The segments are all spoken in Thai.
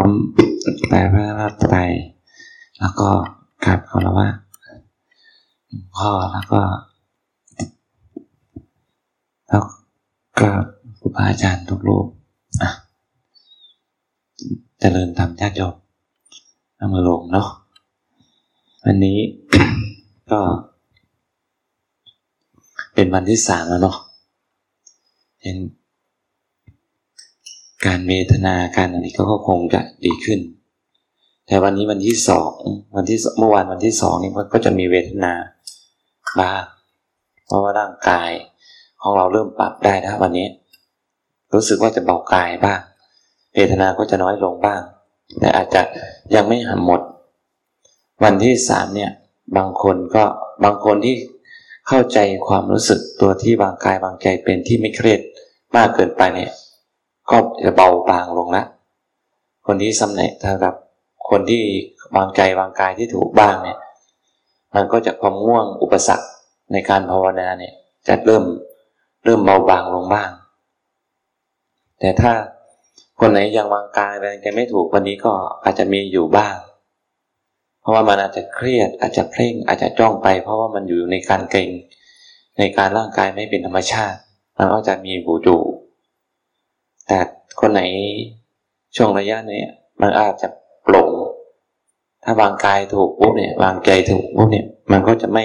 อมแต่พระราตไตรแล้วก็กราบขอละว่าพ่อแล้วก็แล้วก็ครูบาอาจารย์ทุกรูปอะเจริญธรรมญาติโยมเอามือลงเนาะวันนี้ก็ เป็นวันที่สามแล้วเนาะเป็น การเวทนาการอะไรก็คงจะดีขึ้น แต่วันนี้วันที่สองวันที่เมื่อวานวันที่สองนี่มันก็จะมีเวทนาบ้างเพราะว่าร่างกายของเราเริ่มปรับได้แล้ววันนี้ รู้สึกว่าจะเบากายบ้าง เวทนาก็จะน้อยลงบ้าง แต่อาจจะยังไม่หหมด วันที่สามเนี่ยบางคนก็บางคนที่เข้าใจความรู้สึกตัวที่วางกายวางใจเป็นที่ไม่เครียดมากเกินไปเนี่ย ก็จะเบาบางลงละคนที่สำเร็จสำหรับคนที่วางใจวางกายที่ถูกบ้างเนี่ย มันก็จะความง่วงอุปสรรคในการภาวนาเนี่ย จะเริ่มเริ่มเบาบางลงบ้าง แต่ถ้าคนไหนยังวางกายแรงใจไม่ถูกวันนี้ก็อาจจะมีอยู่บ้าง เพราะว่ามันอาจจะเครียดอาจจะเพ่งอาจจะจ้องไป เพราะว่ามันอยู่ในการเกรงในการร่างกายไม่เป็นธรรมชาติ มันก็จะมีบูจู แต่คนไหนช่วงระยะนี้มันอาจจะโปร่งถ้าวางกายถูกปุ๊บเนี่ยวางใจถูกปุ๊บเนี่ย มันก็จะไม่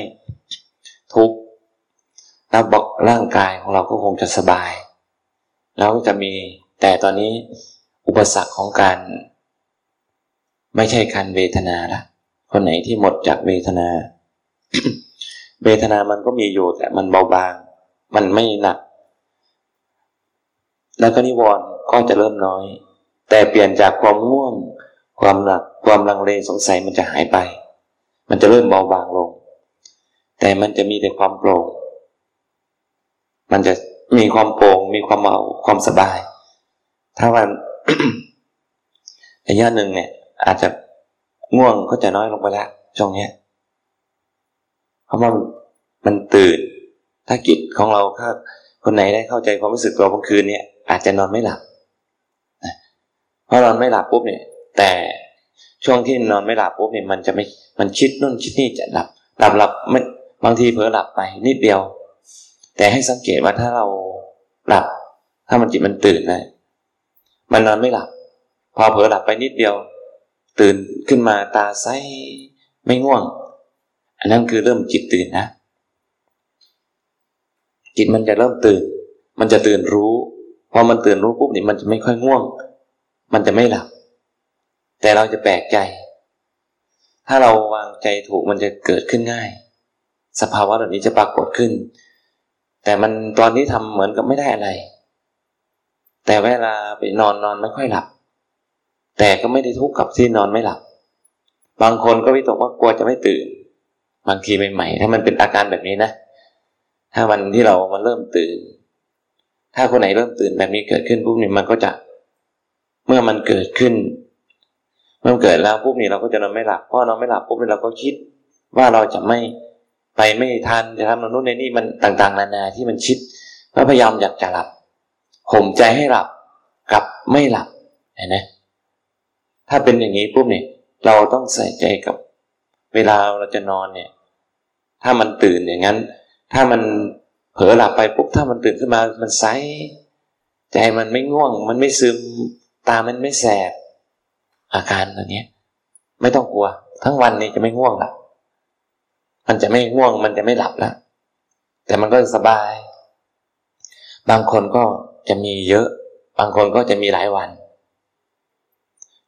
ทุกข์แล้วบอกร่างกายของเราก็คงจะสบาย แล้วจะมีแต่ตอนนี้อุปสรรคของการ ไม่ใช่การเวทนาละคนไหนที่หมดจากเวทนา เวทนามันก็มีอยู่แต่มันเบาบาง มันไม่หนัก แล้วก็นิวรณ์ก็จะเริ่มน้อย แต่เปลี่ยนจากความง่วง ความหนัก ความลังเลสงสัยมันจะหายไป มันจะเริ่มเบาบางลง แต่มันจะมีแต่ความโปร่ง มันจะมีความโปร่ง มีความเบาความสบาย ถ้าวันระยะหนึ่งเนี่ย อาจจะง่วงก็จะน้อยลงไปแล้วช่วงนี้เพราะว่ามันตื่น ถ้ากิจของเราถ้าคนไหนได้เข้าใจความรู้สึกตัวเมื่อคืนเนี่ย อาจจะนอนไม่หลับเพราะนอนไม่หลับปุ๊บเนี่ย แต่ช่วงที่นอนไม่หลับปุ๊บเนี่ยมันจะไม่มันคิดนู่นคิดนี่จะหลับหลับหลับไม่บางทีเผลอหลับไปนิดเดียว แต่ให้สังเกตว่าถ้าเราหลับ ถ้ามันจิตมันตื่นนะมันนอนไม่หลับ พอเผลอหลับไปนิดเดียว ตื่นขึ้นมาตาใสไม่ง่วง อันนั้นคือเริ่มจิตตื่นนะจิตมันจะเริ่มตื่น มันจะตื่นรู้ พอมันตื่นรู้ปุ๊บนี่มันจะไม่ค่อยง่วง มันจะไม่หลับ แต่เราจะแปลกใจ ถ้าเราวางใจถูกมันจะเกิดขึ้นง่าย สภาวะแบบนี้จะปรากฏขึ้น แต่มันตอนนี้ทำเหมือนกับไม่ได้อะไร แต่เวลาไปนอนนอนไม่ค่อยหลับ แต่ก็ไม่ได้ทุกข์กับที่นอนไม่หลับ บางคนก็วิตกว่ากลัวจะไม่ตื่น บางทีใหม่ๆถ้ามันเป็นอาการแบบนี้นะ ถ้าวันที่เรามันเริ่มตื่น ถ้าคนไหนเริ่มตื่นแบบนี้เกิดขึ้นปุ๊บนี่มันก็จะ เมื่อมันเกิดขึ้น เมื่อเกิดแล้วปุ๊บนี่เราก็จะนอนไม่หลับเพราะนอนไม่หลับปุ๊บนี่เราก็คิด ว่าเราจะไม่ไปไม่ทันจะทำนู่นในนี่มันต่าง ๆ นานาที่มันคิดแล้วพยายามอยากจะหลับข่มใจให้หลับกับไม่หลับเห็นไหมถ้าเป็นอย่างนี้ปุ๊บเนี่ยเราต้องใส่ใจกับ เวลาเราจะนอนเนี่ย ถ้ามันตื่นอย่างนั้น ถ้ามัน เผลอหลับไปปุ๊บถ้ามันตื่นขึ้นมามันใสใจมันไม่ง่วง มันไม่ซึมตามันไม่แสบ อาการแบบนี้ไม่ต้องกลัว ทั้งวันนี้จะไม่ง่วงละมันจะไม่ง่วง มันจะไม่หลับแล้วแต่มันก็สบาย บางคนก็จะมีเยอะ บางคนก็จะมีหลายวัน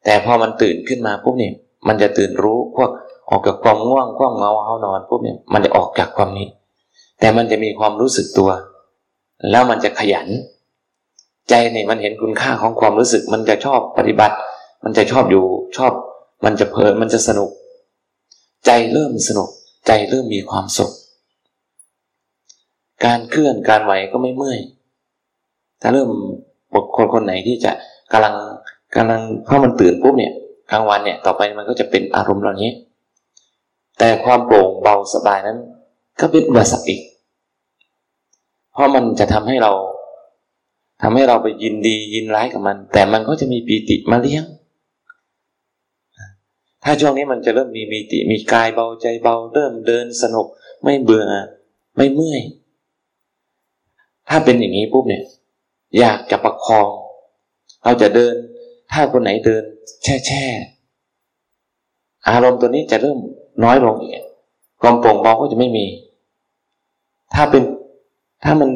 แต่พอมันตื่นขึ้นมาปุ๊บเนี่ยมันจะตื่นรู้พวกออกจากความง่วงความเงาเอานอนปุ๊บเนี่ยมันจะออกจากความนี้ แต่มันจะมีความรู้สึกตัว แล้วมันจะขยัน ใจเนี่ยมันเห็นคุณค่าของความรู้สึก มันจะชอบปฏิบัติ มันจะชอบอยู่ชอบ มันจะเพลินมันจะสนุก ใจเริ่มสนุก ใจเริ่มมีความสุข การเคลื่อนการไหวก็ไม่เมื่อยถ้าเริ่มบุคคลคนไหนที่จะกำลังกำลังเพราะมันตื่นปุ๊บเนี่ยกลางวันเนี่ยต่อไปมันก็จะเป็นอารมณ์เหล่านี้ แต่ความโปร่งเบาสบายนั้น ก็เป็นอุปสรรคอีก เพราะมันจะทำให้เราทำให้เราไปยินดียินร้ายกับมัน แต่มันก็จะมีปีติมาเลี้ยง ถ้าช่วงนี้มันจะเริ่มมีมีติ มีกายเบาใจเบา เริ่มเดินสนุก ไม่เบื่อ ไม่เมื่อย ถ้าเป็นอย่างนี้ปุ๊บเนี่ย อยากจะประคอง เราจะเดิน ถ้าคนไหนเดิน แช่แช่อารมณ์ตัวนี้จะเริ่มน้อยลงอีกความโปร่งเบาก็จะไม่มี ถ้าเป็นถ้ามัน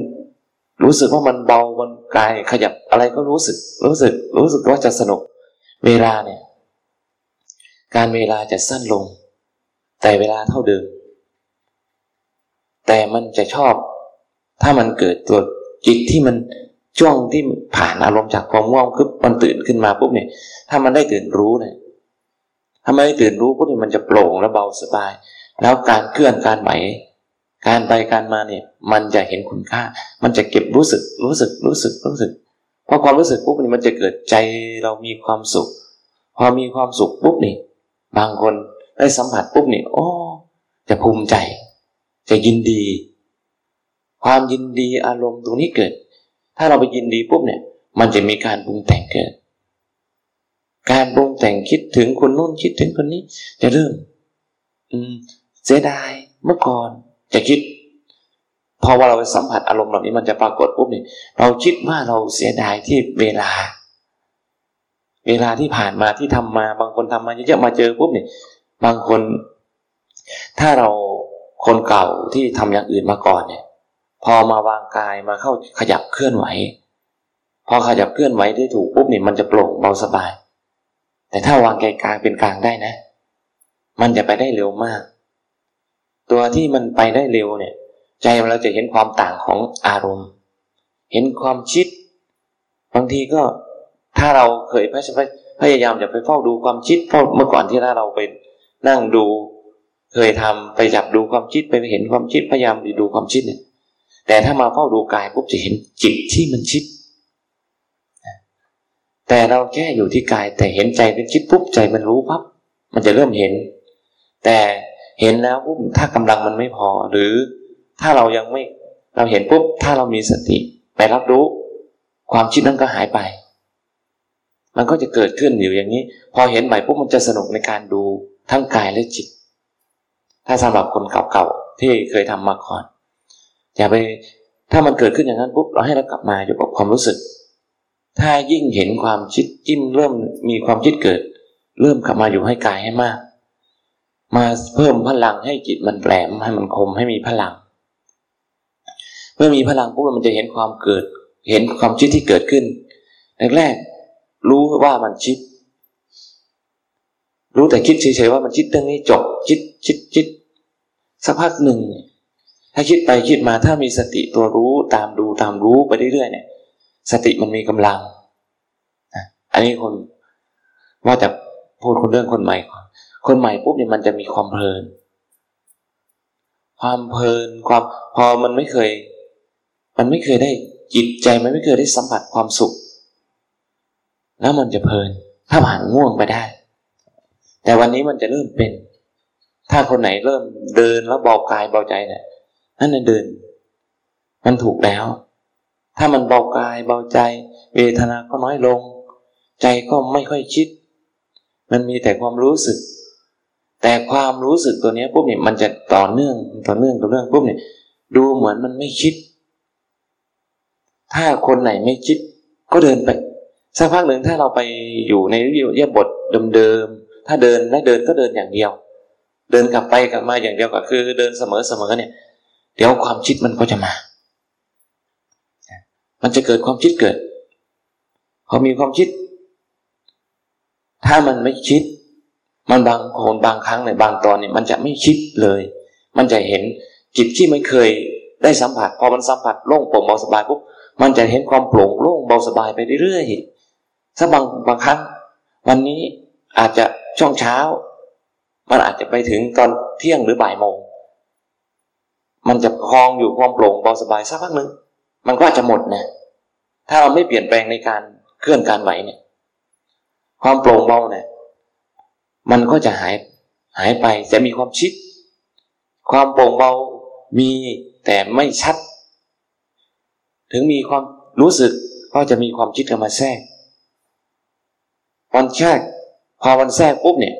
รู้สึกว่ามันเบา มันกายขยับอะไรก็รู้สึก รู้สึก รู้สึกว่าจะสนุก เวลาเนี่ย การเวลาจะสั้นลง แต่เวลาเท่าเดิม แต่มันจะชอบ ถ้ามันเกิดตัวจิตที่มันช่วงที่ผ่านอารมณ์จากความง่วงคือมันตื่นขึ้นมาปุ๊บเนี่ย ถ้ามันได้ตื่นรู้เนี่ย ถ้าไม่ได้ตื่นรู้ปุ๊บเนี่ยมันจะโปร่งและเบาสบาย แล้วการเคลื่อนการไหว การไปการมาเนี่ยมันจะเห็นคุณค่า มันจะเก็บรู้สึกรู้สึกรู้สึกรู้สึกพอความรู้สึกปุ๊บนี่มันจะเกิดใจเรามีความสุข พอมีความสุขปุ๊บนี่ บางคนได้สัมผัสปุ๊บนี่โอ้จะภูมิใจ จะยินดี ความยินดีอารมณ์ตรงนี้เกิด ถ้าเราไปยินดีปุ๊บเนี่ย มันจะมีการปรุงแต่งเกิด การปรุงแต่งคิดถึงคนนู้นคิดถึงคนนี้ จะเริ่ม อืม เสียดายเมื่อก่อน จะคิดพอว่าเราไปสัมผัสอารมณ์เหล่านี้มันจะปรากฏปุ๊บเนี่ยเราคิดว่าเราเสียดายที่เวลา เวลาที่ผ่านมาที่ทำมา บางคนทำมาเยอะๆมาเจอปุ๊บเนี่ยบางคน ถ้าเราคนเก่าที่ทำอย่างอื่นมาก่อนเนี่ย พอมาวางกายมาเข้าขยับเคลื่อนไหว พอขยับเคลื่อนไหวได้ถูกปุ๊บเนี่ยมันจะโปร่งเบาสบาย แต่ถ้าวางกายกลางเป็นกลางได้นะ มันจะไปได้เร็วมาก ตัวที่มันไปได้เร็วเนี่ย ใจเราจะเห็นความต่างของอารมณ์ เห็นความคิด บางทีก็ถ้าเราเคยพยายามจะไปเฝ้าดูความคิดเพราเมื่อก่อนที่ถ้าเราไปนั่งดูเคยทำไปจับดูความคิดไปเห็นความคิดพยายามดูความคิดเนี่ย แต่ถ้ามาเฝ้าดูกายปุ๊บจะเห็นจิตที่มันคิด แต่เราแค่อยู่ที่กายแต่เห็นใจเป็นคิดปุ๊บใจมันรู้ปั๊บมันจะเริ่มเห็น แต่ เห็นแล้วปุ๊บถ้ากำลังมันไม่พอ หรือถ้าเรายังไม่เราเห็นปุ๊บถ้าเรามีสติไปรับรู้ ความคิดนั้นก็หายไป มันก็จะเกิดขึ้นอยู่อย่างนี้ พอเห็นใหม่ปุ๊บมันจะสนุกในการดูทั้งกายและจิต ถ้าสำหรับคนเก่าๆที่เคยทำมาก่อนอย่าไปถ้ามันเกิดขึ้นอย่างนั้นปุ๊บเราให้เรากลับมาอยู่กับความรู้สึก ถ้ายิ่งเห็นความคิดจิ้มเริ่มมีความคิดเกิด เริ่มกลับมาอยู่ให้กายให้มาก มาเพิ่มพลังให้จิตมันแหลมให้มันคมให้มีพลัง เมื่อมีพลังปุ๊บมันจะเห็นความเกิด เห็นความคิดที่เกิดขึ้นแรกๆรู้ว่ามันคิด รู้แต่คิดเฉยๆว่ามันคิดเรื่องนี้จบคิดคิดคิดสักพักหนึ่งถ้าคิดไปคิดมาถ้ามีสติตัวรู้ตามดูตามรู้ไปเรื่อยๆเนี่ย สติมันมีกำลังอันนี้คนว่าแต่พูดคนเรื่องคนใหม่ก่อน คนใหม่ปุ๊บเนี่ยมันจะมีความเพลิน ความเพลินความพอมันไม่เคย มันไม่เคยได้จิตใจมันไม่เคยได้สัมผัสความสุข แล้วมันจะเพลิน ถ้าผ่านง่วงไปได้ แต่วันนี้มันจะเริ่มเป็น ถ้าคนไหนเริ่มเดินแล้วเบากายเบาใจเนี่ยนั่นน่ะเดิน มันถูกแล้ว ถ้ามันเบากายเบาใจ เวทนาก็น้อยลง ใจก็ไม่ค่อยคิด มันมีแต่ความรู้สึก แต่ความรู้สึกตัวนี้ปุ๊บเนี่ยมันจะต่อเนื่องต่อเนื่องต่อเนื่องปุ๊บเนี่ยดูเหมือนมันไม่คิด ถ้าคนไหนไม่คิด ก็เดินไปสักพักหนึ่งถ้าเราไปอยู่ในเรียบทเดิมๆถ้าเดินและเดินก็เดินอย่างเดียว เดินกลับไปกลับมาอย่างเดียวก็คือ เดินเสมอเสมอเนี่ย เดี๋ยวความคิดมันก็จะมา มันจะเกิดความคิดเกิดพอมีความคิด ถ้ามันไม่คิด มันบางคนบางครั้งในบางตอนเนี่ยมันจะไม่คิดเลย มันจะเห็นจิตที่ไม่เคยได้สัมผัส พอมันสัมผัสโล่งโปร่งเบาสบายปุ๊บมันจะเห็นความโปร่งโล่งเบาสบายไปเรื่อยๆถ้าบางบางครั้ง วันนี้อาจจะช่วงเช้า มันอาจจะไปถึงตอนเที่ยงหรือบ่ายโมง มันจะคลองอยู่ความโปร่งเบาสบายสักพักหนึ่งมันก็จะหมดนะถ้าเราไม่เปลี่ยนแปลงในการเคลื่อนการไหวเนี่ย ความโปร่งเบาเนี่ย มันก็จะหายหายไปจะมีความชิด ความโปร่งเบามีแต่ไม่ชัด ถึงมีความรู้สึกก็จะมีความคิดเข้ามาแทรกวันแทรกพอวันแทรกปุ๊บเนี่ย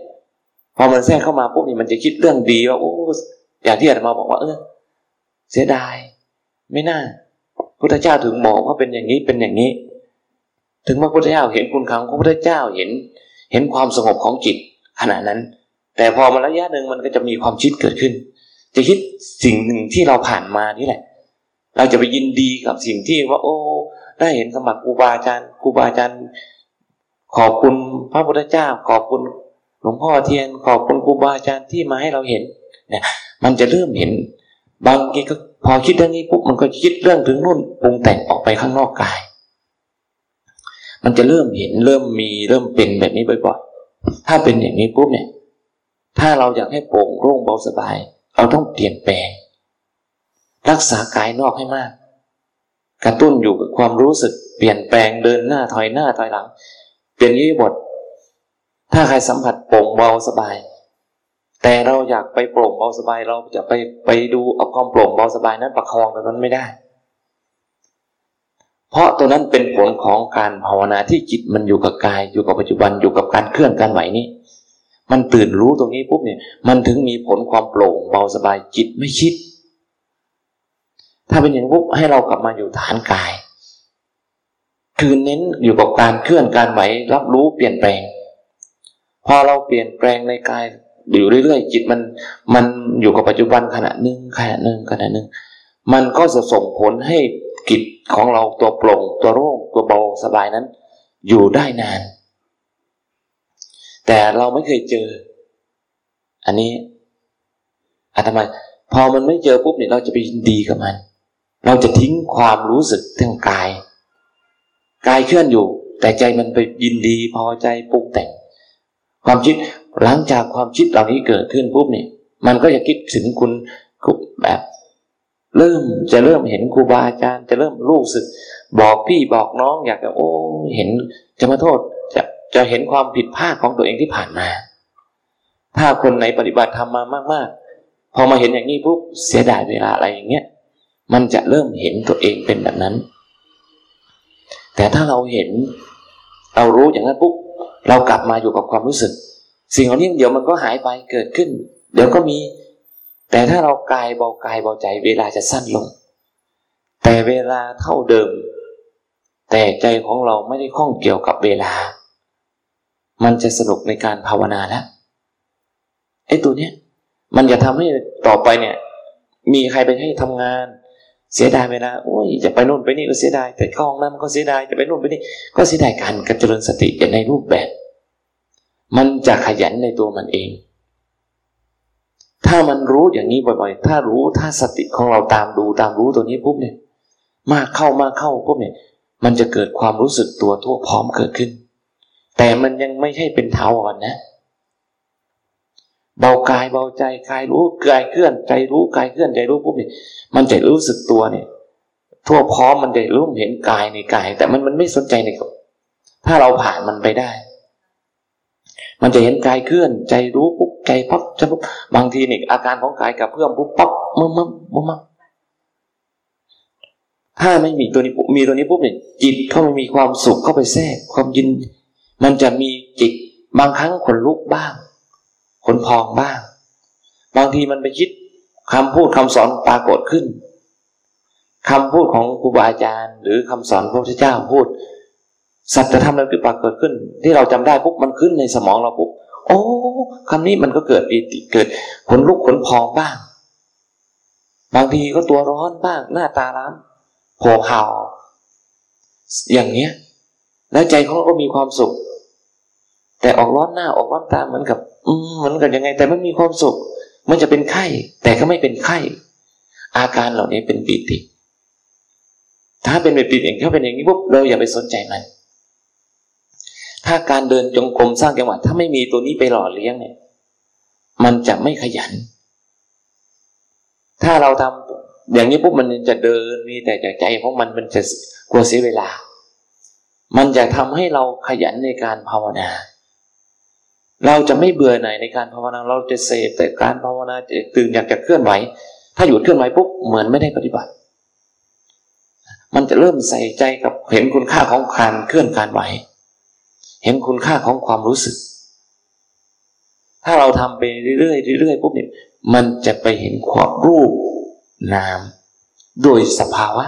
พอมันแทรกเข้ามาปุ๊บเนี่ยมันจะคิดเรื่องดีว่าโอ้อย่างที่อาตมาบอกว่า เออ เสียดาย ไม่น่าพุทธเจ้าถึงบอกว่าเป็นอย่างนี้เป็นอย่างนี้ ถึงพระพุทธเจ้าเห็นคุณของพระพุทธเจ้าเห็น เห็นความสงบของจิต ขณะนั้น แต่พอมาระยะหนึ่งมันก็จะมีความคิดเกิดขึ้น จะคิดสิ่งหนึ่งที่เราผ่านมานี่แหละ เราจะไปยินดีกับสิ่งที่ว่า โอ้ ได้เห็นสมบัติครูบาอาจารย์ครูบาอาจารย์ ขอบคุณพระพุทธเจ้า ขอบคุณหลวงพ่อเทียน ขอบคุณครูบาอาจารย์ที่มาให้เราเห็นเนี่ยมันจะเริ่มเห็น บางทีก็พอคิดเรื่องนี้ปุ๊บมันก็คิดเรื่องถึงนู่นปรุงแต่งออกไปข้างนอกกาย มันจะเริ่มเห็นเริ่มมีเริ่มเป็นแบบนี้บ่อยๆ ถ้าเป็นอย่างนี้ปุ๊บเนี่ย ถ้าเราอยากให้โปร่งโล่งเบาสบาย เราต้องเปลี่ยนแปลง รักษากายนอกให้มาก กระตุ้นอยู่กับความรู้สึก เปลี่ยนแปลงเดินหน้าถอยหน้าถอยหลัง เปลี่ยนยี่บท ถ้าใครสัมผัสโปร่งเบาสบาย แต่เราอยากไปโปร่งเบาสบาย เราจะไปไปดูเอาความโปร่งเบาสบายนั้นประคองแต่มันไม่ได้ เพราะตัวนั้นเป็นผลของการภาวนาที่จิตมันอยู่กับกาย อยู่กับปัจจุบันอยู่กับการเคลื่อนการไหวนี่มันตื่นรู้ตรงนี้ปุ๊บเนี่ย มันถึงมีผลความโปร่งเบาสบายจิตไม่คิด ถ้าเป็นอย่างปุ๊บให้เรากลับมาอยู่ฐานกาย คือเน้นอยู่กับการเคลื่อนการไหวรับรู้เปลี่ยนแปลง พอเราเปลี่ยนแปลงในกายอยู่เรื่อยๆจิตมันมันอยู่กับปัจจุบันขณะหนึ่งขณะหนึ่งขณะหนึ่งมันก็จะส่งผลให้ กิจของเราตัวโปร่งตัวโล่งตัวเบาสบายนั้น อยู่ได้นาน แต่เราไม่เคยเจอ อันนี้อาตมาพอมันไม่เจอปุ๊บเนี่ยเราจะไปยินดีกับมัน เราจะทิ้งความรู้สึกทางกาย กายเคลื่อนอยู่ แต่ใจมันไปยินดีพอใจปรุงแต่ง ความคิดหลังจากความคิดเหล่านี้เกิดขึ้นปุ๊บเนี่ยมันก็จะคิดถึงคุณแบบ เริ่มจะเริ่มเห็นครูบาอาจารย์จะเริ่มรู้สึก บอกพี่บอกน้องอยากจะโอ้เห็นจะมาโทษจะจะเห็นความผิดพลาดของตัวเองที่ผ่านมา ถ้าคนไหนปฏิบัติทำมามาก ๆ พอมาเห็นอย่างนี้ปุ๊บเสียดายเวลาอะไรอย่างเงี้ยมันจะเริ่มเห็นตัวเองเป็นแบบนั้น แต่ถ้าเราเห็นเรารู้อย่างนั้นปุ๊บเรากลับมาอยู่กับความรู้สึก สิ่งเหล่านี้เดี๋ยวมันก็หายไปเกิดขึ้น เดี๋ยวก็มี แต่ถ้าเรากายเบากายเบาใจเวลาจะสั้นลง แต่เวลาเท่าเดิม แต่ใจของเราไม่ได้ข้องเกี่ยวกับเวลา มันจะสนุกในการภาวนาแล้วไอ้ตัวเนี้ยมันจะทำให้ต่อไปเนี่ย มีใครไปให้ทำงาน เสียดายเวลาโอ้ยจะไปนู่นไปนี่ก็เสียดาย แต่เข้าห้องน้ำก็เสียดายจะไปนู่นไปนี่ก็เสียดายการกระเจริญสติในรูปแบบ มันจะขยันในตัวมันเอง ถ้ามันรู้อย่างนี้บ่อยๆ ถ้ารู้ถ้าสติของเราตามดูตามรู้ตัวนี้ปุ๊บเนี่ย มากเข้ามากเข้าปุ๊บเนี่ย มันจะเกิดความรู้สึกตัวทั่วพร้อมเกิดขึ้น แต่มันยังไม่ใช่เป็นเท้าอ่อนนะ เบากายเบาใจกายรู้กายเคลื่อนใจรู้กายเคลื่อนใจรู้ปุ๊บเนี่ย มันจะรู้สึกตัวเนี่ย ทั่วพร้อมมันจะรู้เห็นกายในกาย แต่มันมันไม่สนใจในถ้าเราผ่านมันไปได้ มันจะเห็นกายเคลื่อนใจรู้ปุ๊บ ใจปั๊บจะปุ๊บบางทีนี่อาการของกายกับเพื่อมปุ๊บปั๊บมึมมึมมึมถ้าไม่มีตัวนี้มีตัวนี้ปุ๊บเนี่ยจิตเข้าไม่มีความสุขเข้าไปแทรกความยิน มันจะมีจิต บางครั้งขนลุกบ้างขนพองบ้าง บางทีมันไปคิดคำพูดคำสอนปรากฏขึ้นคำพูดของครูบาอาจารย์ หรือคำสอนพระพุทธเจ้าพูดสัจธรรมอะไรที่ปรากฏขึ้น ที่เราจำได้ปุ๊บมันขึ้นในสมองเราปุ๊บ โอ้คำนี้มันก็เกิดปีติเกิดขนลุกขนพองบ้าง บางทีก็ตัวร้อนบ้าง หน้าตาร้านโผล่เห่าอย่างเนี้ย แล้วใจเขาก็มีความสุข แต่ออกร้อนหน้าออกร้อนตาเหมือนกับ อืมเหมือนกับยังไง แต่มันมีความสุข มันจะเป็นไข้ แต่ก็ไม่เป็นไข้ อาการเหล่านี้เป็นปีติ ถ้าเป็นแบบปีติเองถ้าเป็นอย่างนี้ปุ๊บเราอย่าไปสนใจมัน ถ้าการเดินจงกรมสร้างจังหวะถ้าไม่มีตัวนี้ไปหล่อเลี้ยงเนี่ย มันจะไม่ขยัน ถ้าเราทำอย่างนี้ปุ๊บมันจะเดินมีแต่ใจของมันมันจะกลัวเสียเวลา มันจะทำให้เราขยันในการภาวนา เราจะไม่เบื่อหน่ายในการภาวนา เราจะเสพแต่การภาวนาจะตื่นอยากจะเคลื่อนไหว ถ้าหยุดเคลื่อนไหวปุ๊บเหมือนไม่ได้ปฏิบัติ มันจะเริ่มใส่ใจกับเห็นคุณค่าของการเคลื่อนการไหว เห็นคุณค่าของความรู้สึก ถ้าเราทำไปเรื่อยๆเรื่อยๆปุ๊บเนี่ยมันจะไปเห็นความรูปนาม โดยสภาวะ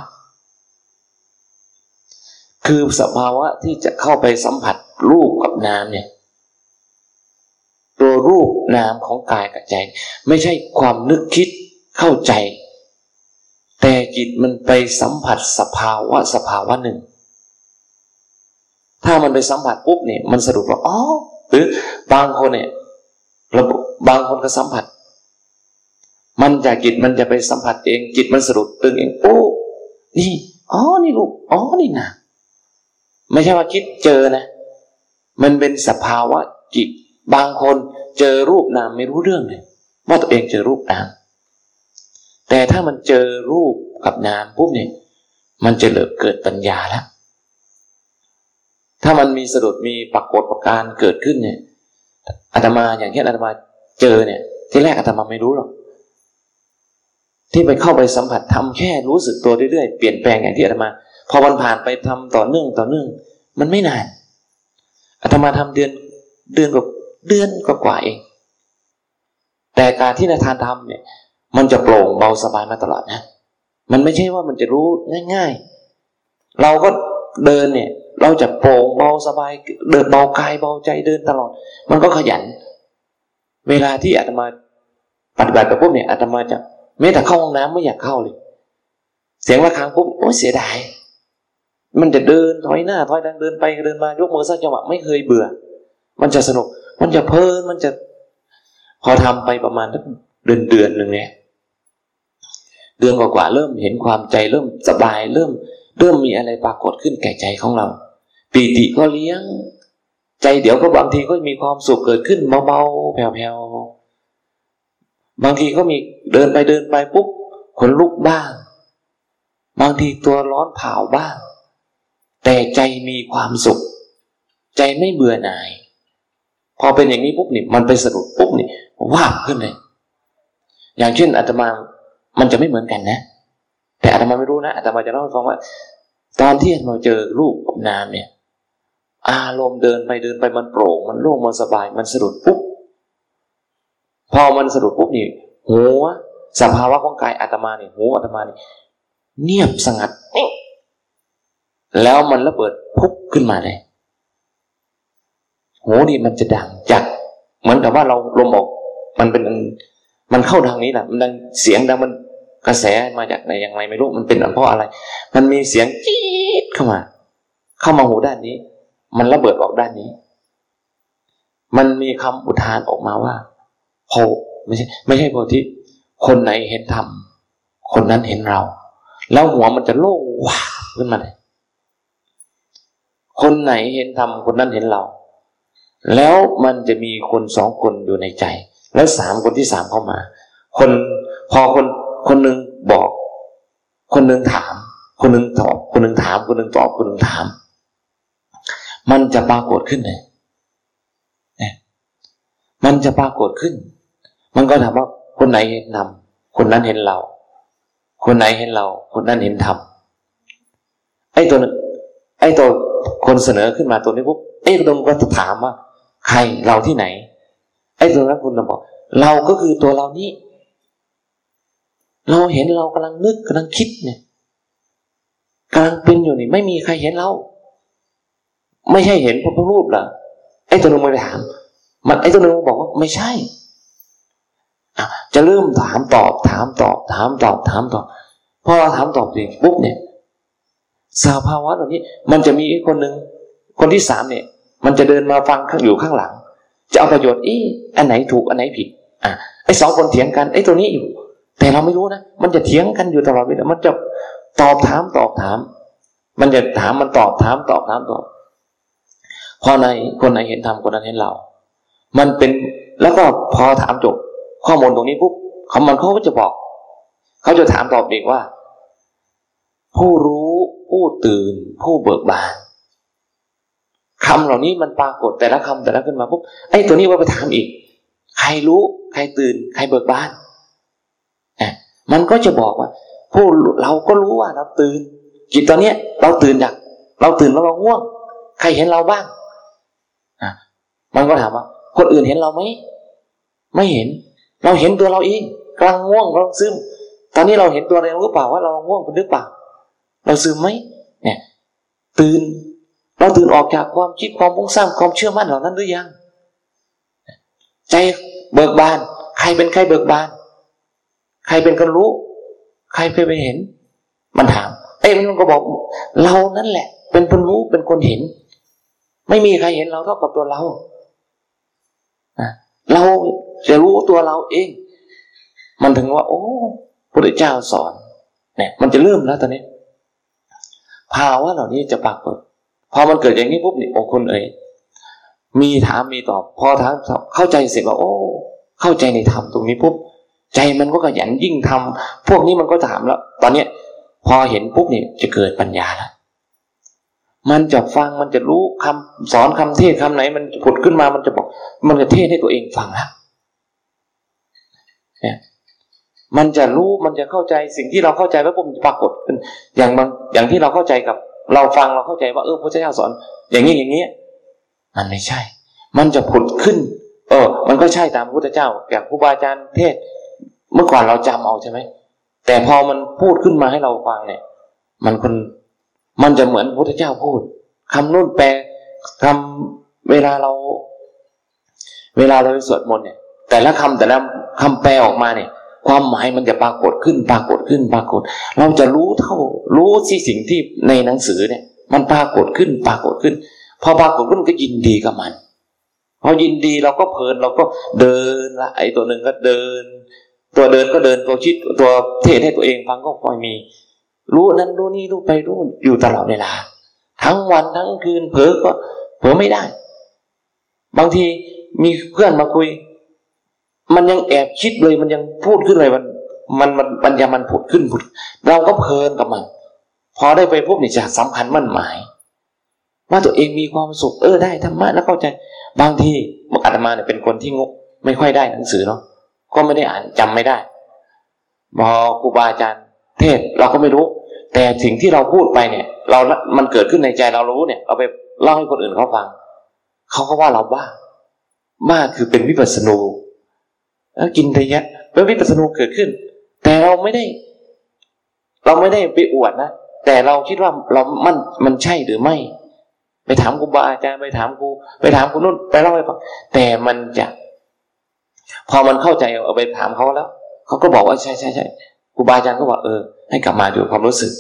คือสภาวะที่จะเข้าไปสัมผัสรูปกับนามเนี่ยตัวรูปนามของกายกับใจ ไม่ใช่ความนึกคิดเข้าใจ แต่จิตมันไปสัมผัสสภาวะสภาวะหนึ่ง ถ้ามันไปสัมผัสปุ๊บเนี่ยมันสรุปว่าอ๋อหรือบางคนเนี่ยระบางคนก็สัมผัส มันจากจิตมันจะไปสัมผัสเองจิตมันสรุปตึงเองโอ้นี่อ๋อนี่ลูกอ๋อนี่นะไม่ใช่ว่าคิดเจอนะ มันเป็นสภาวะจิต บางคนเจอรูปนามไม่รู้เรื่องเลยว่าตัวเองเจอรูปนามแต่ถ้ามันเจอรูปกับนามปุ๊บเนี่ยมันจะเริ่มเกิดปัญญาแล้ว ถ้ามันมีสะดุดมีปรากฏประการเกิดขึ้นเนี่ยอาตมาอย่างที่นอาตมาเจอเนี่ย ที่แรกอาตมาไม่รู้หรอกที่ไปเข้าไปสัมผัสทำแค่รู้สึกตัวเรื่อยๆเปลี่ยนแปลงอย่างที่อาตมา พอวันผ่านไปทำต่อเนื่องต่อเนื่อง มันไม่นานอาตมาทำเดือนเดือนกับเดือนกกว่าเอง แต่การที่นาทานทำเนี่ย มันจะโปร่งเบาสบายมาตลอดนะ มันไม่ใช่ว่ามันจะรู้ง่าย ๆ เราก็เดินเนี่ย เราจะโปร่งเบาสบายเดินเบากายเบาใจเดินตลอด มันก็ขยัน เวลาที่อาตมาปฏิบัติกับพวกเนี่ยอาตมาจะแม้แต่เข้าห้องน้ำไม่อยากเข้าเลย เสียงระฆังปุ๊บโอ้เสียดาย มันจะเดินถอยหน้าถอยหลังเดินไปเดินมายกมือสักจังหวะไม่เคยเบื่อ มันจะสนุก มันจะเพลินมันจะ พอทำไปประมาณเดือนเดือนหนึ่งเนี่ยเดือนกว่าๆเริ่มเห็นความใจเริ่มสบายเริ่ม เริ่มมีอะไรปรากฏขึ้นแก่ใจของเรา ปีติก็เลี้ยง ใจเดี๋ยวก็บางทีก็มีความสุขเกิดขึ้นเบาๆแผ่วๆบางทีก็มีเดินไปเดินไปปุ๊บขนลุกบ้าง บางทีตัวร้อนเผาบ้าง แต่ใจมีความสุข ใจไม่เบื่อหน่าย พอเป็นอย่างนี้ปุ๊บนี่มันไปสะดุดปุ๊บนี่ว่าขึ้นเลย อย่างเช่นอาตมามันจะไม่เหมือนกันนะ แต่อาตมาไม่รู้นะอาตมาจะเล่าให้ฟังว่า ตอนที่เราเจอรูปกับนามเนี่ย อารมณ์เดินไปเดินไปมันโปร่ง มันโล่งมันสบาย มันสะดุดปุ๊บพอมันสะดุดปุ๊บนี่หัวสภาวะของกายอาตมาเนี่ยหัวอาตมาเนี่ยเงียบสงัดแล้วมันระเบิดพุบขึ้นมาเลยหูนี่มันจะดังจัดเหมือนกับว่าเราลมออก มันเป็นมันเข้าทางนี้แหละมันดังเสียงดังมันกระแสมาจากไหนอย่างไรไม่รู้มันเป็นเพราะอะไร มันมีเสียงจี๊ดเข้ามา เข้ามาหูด้านนี้ มันระเบิดออกด้านนี้ มันมีคำอุทานออกมาว่าโพไม่ใช่ไม่ใช่โพธิคนไหนเห็นธรรมคนนั้นเห็นเรา แล้วหัวมันจะโล่งว้าขึ้นมาเลยคนไหนเห็นธรรมคนนั้นเห็นเรา แล้วมันจะมีคนสองคนอยู่ในใจ แล้วสามคนที่สามเข้ามา คนพอคนคนหนึ่งบอก คนหนึ่งถาม คนหนึ่งตอบ คนหนึ่งถาม คนหนึ่งตอบคนหนึ่งถาม มันจะปรากฏขึ้นเลยมันจะปรากฏขึ้น มันก็ถามว่าคนไหนเห็นนำคนนั้นเห็นเรา คนไหนเห็นเรา คนนั้นเห็นธรรมไอ้ตัวไอ้ตัวคนเสนอขึ้นมาตัวนี้ปุ๊บไอ้ตรงก็จะถามว่า ใครเราที่ไหน ไอ้ตรงนั้นคุณบอก เราก็คือตัวเรานี้ เราเห็นเรากำลังนึกกำลังคิดเนี่ยกำลังเป็นอยู่นี่ ไม่มีใครเห็นเรา ไม่ใช่เห็นพระพุทธรูปเหรอไอ้ตัวนึงไปถาม มันไอ้ตัวนึงบอกว่าไม่ใช่อะจะเริ่มถามตอบ ถามตอบ ถามตอบ ถามตอบพอเราถามตอบจริงปุ๊บเนี่ยสภาวะตรงนี้ มันจะมีอีกคนหนึ่งคนที่สามเนี่ย มันจะเดินมาฟังข้างอยู่ข้างหลัง จะเอาประโยชน์อีอันไหนถูกอันไหนผิด อะไอ้สองคนเถียงกันไอ้ตัวนี้อยู่ แต่เราไม่รู้นะมันจะเถียงกันอยู่ตลอดเวลามันจะตอบถามตอบถาม มันจะถามมันตอบถามตอบถามตอบ พอในคนไหนเห็นธรรมคนนั้นเห็นเรา มันเป็นแล้วก็พอถามจบ ข้อมูลตรงนี้ปุ๊บเขามันเขาก็จะบอก เขาจะถามตอบเด็กว่า ผู้รู้ผู้ตื่น ผู้เบิกบานคำเหล่านี้มันปรากฏแต่ละคำแต่ละขึ้นมาปุ๊บไอ้ตัวนี้ว่าไปถามอีก ใครรู้ ใครตื่น ใครเบิกบานอะมันก็จะบอกว่า ผู้เราก็รู้ว่าเราตื่นจิตตอนเนี้ย เราตื่นจากเราตื่นแล้วเราง่วง ใครเห็นเราบ้าง มันก็ถามว่า คนอื่นเห็นเราไหมไม่เห็น เราเห็นตัวเราเองกำลังง่วงเราซึม ตอนนี้เราเห็นตัวเราหรือเปล่าว่าเราง่วงเป็นหรือเปล่า เราซึมไหมเนี่ย ตื่น เราตื่นออกจากความคิดความพุ่งสร้างความเชื่อมั่นเหล่านั้นหรือยัง ใจเบิกบาน ใครเป็นใครเบิกบาน ใครเป็นคนรู้ ใครเคยไปเห็น มันถาม เอ้มันก็บอก เรานั่นแหละ เป็นคนรู้เป็นคนเห็น ไม่มีใครเห็นเราเท่ากับตัวเรา เราจะรู้ตัวเราเอง มันถึงว่า โอ้พระเจ้าสอน เนี่ย มันจะเริ่มแล้วตอนนี้ ภาวะเหล่านี้จะปรากฏพอมันเกิดอย่างนี้ปุ๊บนี่โอ้คุณเอ๋ยมีถามมีตอบ พอถามเข้าใจเสร็จว่า โอ้ เข้าใจในธรรมตรงนี้ปุ๊บใจมันก็ขยันยิ่งทำพวกนี้มันก็ถามแล้ว ตอนเนี้ย พอเห็นปุ๊บนี่จะเกิดปัญญาแล้ว มันจะฟังมันจะรู้คำสอนคำเทศคำไหน มันผุดขึ้นมามันจะบอก มันจะเทศให้ตัวเองฟังแล้วเนี่ยมันจะรู้มันจะเข้าใจสิ่งที่เราเข้าใจว่าผมจะปรากฏขึ้น อย่างบางอย่างที่เราเข้าใจกับ เราฟังเราเข้าใจว่าเออพระเจ้าสอน อย่างนี้อย่างนี้มันไม่ใช่ มันจะผุดขึ้น เออ มันก็ใช่ตามพระพุทธเจ้าอย่างครูบาอาจารย์เทศ เมื่อก่อนเราจำเอาใช่ไหมแต่พอมันพูดขึ้นมาให้เราฟังเนี่ย มันคน มันจะเหมือนพระพุทธเจ้าพูดคำนู่นแปลคำเวลาเรา เวลาเราไปสวดมนต์เนี่ย แต่ละคำแต่ละคำแปลออกมาเนี่ย ความหมายมันจะปรากฏขึ้นปรากฏขึ้นปรากฏ เราจะรู้เท่า รู้ที่สิ่งที่ในหนังสือเนี่ย มันปรากฏขึ้นปรากฏขึ้น พอปรากฏขึ้นก็ยินดีกับมันพอยินดีเราก็เพลินเราก็เดินละไอตัวหนึ่งก็เดิน ตัวเดินก็เดินตัวชิดตัวเทศให้ตัวเองฟังก็คอยมี รู้นั้นรู้นี่รู้ไปรู้อยู่ตลอดเวลา ทั้งวันทั้งคืนเผลอก็เผลอไม่ได้ บางทีมีเพื่อนมาคุย มันยังแอบคิดเลยมันยังพูดขึ้นเลยมัน มันมันปัญญามันผุดขึ้นผุด เราก็เพลินกับมัน พอได้ไปพบนี่จะสำคัญมั่นหมาย ว่าตัวเองมีความสุขเออได้ธรรมะแล้วเข้าใจ บางทีมอาตมาเนี่ยเป็นคนที่งกไม่ค่อยได้หนังสือเนาะก็ไม่ได้อ่านจำไม่ได้พอครูบาอาจารย์ เทศเราก็ไม่รู้ แต่สิ่งที่เราพูดไปเนี่ย เรา มันเกิดขึ้นในใจเรารู้เนี่ย เราไปเล่าให้คนอื่นเขาฟัง เขาก็ว่าเราบ้า บ้าคือเป็นวิปัสสนูแล้วกินทยะเป็นวิปัสสนูเกิดขึ้น แต่เราไม่ได้ เราไม่ได้ไปอวดนะ แต่เราคิดว่าเรา มัน มันใช่หรือไม่ ไปถามครูบาอาจารย์ไปถามครูไปถามคุณนุ่นไปเล่าให้ฟังแต่มันจะ พอมันเข้าใจเอาไปถามเขาแล้ว เขาก็บอกว่าใช่ใช่ใช่ ครูบาอาจารย์ก็บอกเออ ให้กลับมาอยู่ความรู้สึก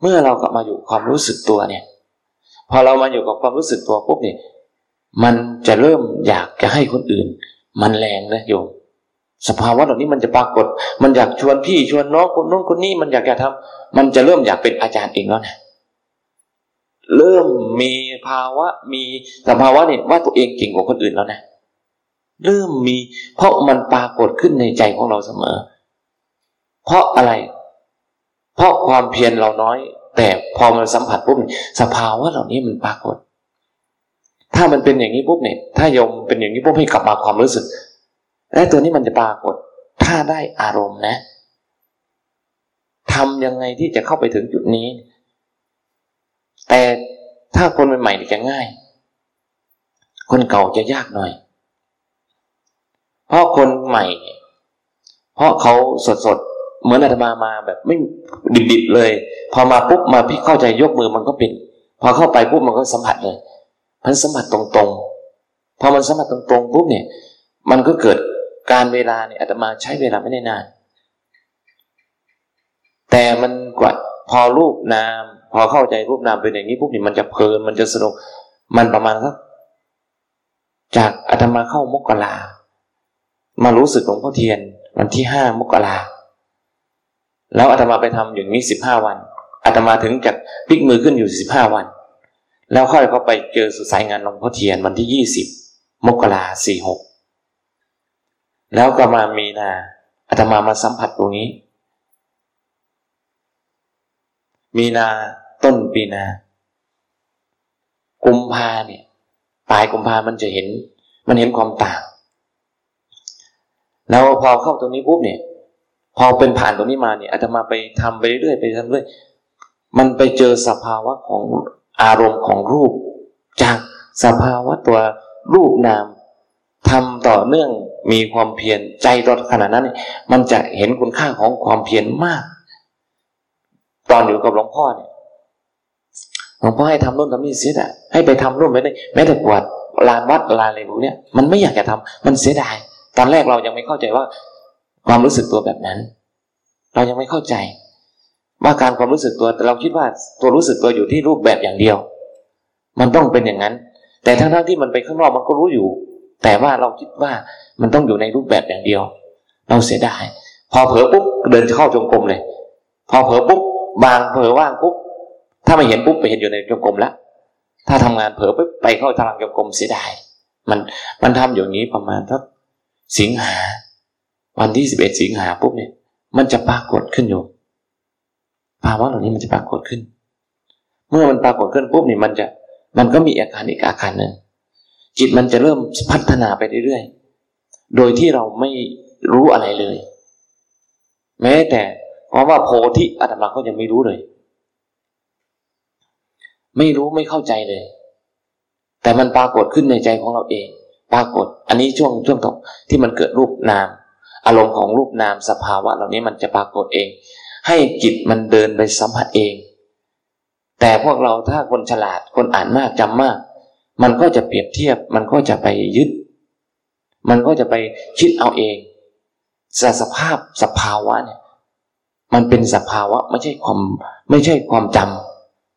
เมื่อเรากลับมาอยู่ความรู้สึกตัวเนี่ย พอเรามาอยู่กับความรู้สึกตัวปุ๊บเนี่ยมันจะเริ่มอยากจะให้คนอื่น มันแรงนะโยมสภาวะเหล่านี้มันจะปรากฏ มันอยากชวนพี่ชวนน้องคนนู้นคนนี้มันอยากจะทำมันจะเริ่มอยากเป็นอาจารย์เองแล้วนะเริ่มมีภาวะมีสภาวะเนี่ยว่าตัวเองเก่งกว่าคนอื่นแล้วนะเริ่มมี เพราะมันปรากฏขึ้นในใจของเราเสมอ เพราะอะไร เพราะความเพียรเราน้อย แต่พอมันสัมผัสปุ๊บสภาวะเหล่านี้มันปรากฏ ถ้ามันเป็นอย่างนี้ปุ๊บเนี่ย ถ้ายมเป็นอย่างนี้ปุ๊บให้กลับมาความรู้สึกและตัวนี้มันจะปรากฏ ถ้าได้อารมณ์นะทำยังไงที่จะเข้าไปถึงจุดนี้ แต่ถ้าคนใหม่ๆจะง่าย คนเก่าจะยากหน่อย เพราะคนใหม่ เพราะเขาสด เหมือนอาตมามาแบบไม่ดิบๆเลย พอมาปุ๊บมาพี่เข้าใจยกมือมันก็เป็น พอเข้าไปปุ๊บมันก็สัมผัสเลยมันสัมผัสตรงๆ พอมันสัมผัสตรงๆปุ๊บเนี่ย มันก็เกิดการเวลาเนี่ยอาตมาใช้เวลาไม่ได้นาน แต่มันกว่าพอรูปนาม พอเข้าใจรูปนามเป็นอย่างนี้ปุ๊บเนี่ยมันจะเพลินมันจะสนุกมันประมาณสักจากอาตมาเข้ามกรามารู้สึกหลวงพ่อเทียน วันที่ห้ามกรา แล้วอาตมาไปทำอย่างนี้สิบห้าวันอาตมาถึงจากพลิกมือขึ้นอยู่สิบห้าวัน แล้วค่อยเขาไปเจอสุสายงานหลวงพ่อเทียนวันที่ยี่สิบมกราสี่หกแล้วก็มามีนาอาตมามาสัมผัสตรงนี้ มีนาต้นปีนา กุมภาเนี่ยปลายกุมภามันจะเห็น มันเห็นความต่าง แล้วพอเข้าตรงนี้ปุ๊บเนี่ย พอเป็นผ่านตรงนี้มาเนี่ยอาตมาไปทำไปเรื่อยไปทำเรื่อยมันไปเจอสภาวะของอารมณ์ของรูป จากสภาวะตัวรูปนามทำต่อเนื่องมีความเพียรใจตอนขณะนั้นมันจะเห็นคุณค่าของความเพียรมาก ตอนอยู่กับหลวงพ่อเนี่ยหลวงพ่อให้ทำนู่นทำนี่เสียดายให้ไปทำนู่นไปนี่แม้แต่กวาดลานวัดลานอะไรพวกเนี้ยมันไม่อยากจะทำมันเสียดาย ตอนแรกเรายังไม่เข้าใจว่า ความรู้สึกตัวแบบนั้น เรายังไม่เข้าใจ ว่าการความรู้สึกตัวแต่เราคิดว่าตัวรู้สึกตัวอยู่ที่รูปแบบอย่างเดียว มันต้องเป็นอย่างนั้น แต่ทั้งทั้งที่มันไปข้างนอกมันก็รู้อยู่ แต่ว่าเราคิดว่ามันต้องอยู่ในรูปแบบอย่างเดียว เราเสียดายพอเผลอปุ๊บเดินเข้าจงกรมเลย พอเผลอปุ๊บบางเผลอว่างปุ๊บถ้าไม่เห็นปุ๊บไปเห็นอยู่ในจงกรมแล้วถ้าทำงานเผลอปุ๊บไปเข้าทางจงกรมเสียดายมันมันทำอย่างนี้ประมาณทักสิงหา วันที่สิบเอ็ดสิงหาปุ๊บเนี่ย มันจะปรากฏขึ้นอยู่ภาวะเหล่านี้มันจะปรากฏขึ้น เมื่อมันปรากฏขึ้นปุ๊บเนี่ยมันจะ มันก็มีอาการอีกอาการหนึ่งจิตมันจะเริ่มพัฒนาไปเรื่อยๆ โดยที่เราไม่รู้อะไรเลย แม้แต่เพราะว่าโพธิอาตมาก็ยังไม่รู้เลย ไม่รู้ไม่เข้าใจเลย แต่มันปรากฏขึ้นในใจของเราเอง ปรากฏ อันนี้ช่วงช่วงต่อที่มันเกิดรูปนาม อารมณ์ของรูปนามสภาวะเหล่านี้มันจะปรากฏเอง ให้จิตมันเดินไปสัมผัสเอง แต่พวกเราถ้าคนฉลาดคนอ่านมากจำมาก มันก็จะเปรียบเทียบ มันก็จะไปยึด มันก็จะไปคิดเอาเองสภาพสภาวะเนี่ย มันเป็นสภาวะไม่ใช่ความไม่ใช่ความจ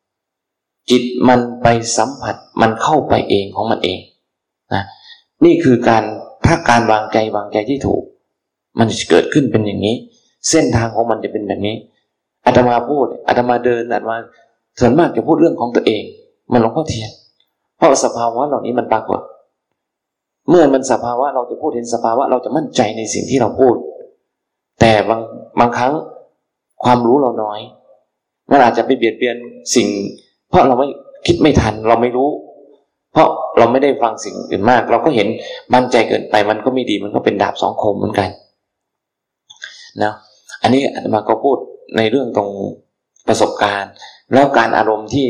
ำจิตมันไปสัมผัสมันเข้าไปเองของมันเองนะนี่คือการถ้าการวางใจวางใจที่ถูก มันจะเกิดขึ้นเป็นอย่างนี้ เส้นทางของมันจะเป็นแบบนี้อาตมาพูดอาตมาเดินอาตมาส่วนมากจะพูดเรื่องของตัวเองมันหลวงพ่อเทียน เพราะสภาวะเหล่านี้มันปรากฏ เมื่อมันสภาวะเราจะพูดเห็นสภาวะเราจะมั่นใจในสิ่งที่เราพูด แต่บางบางครั้งความรู้เราน้อยมันอาจจะไปเบียดเบียนสิ่ง เพราะเราไม่คิดไม่ทันเราไม่รู้ เพราะเราไม่ได้ฟังสิ่งอื่นมาก เราก็เห็นมั่นใจเกินไปมันก็ไม่ดีมันก็เป็นดาบสองคมเหมือนกัน นะอันนี้อาตมาก็พูดในเรื่องตรงประสบการณ์ แล้วการอารมณ์ที่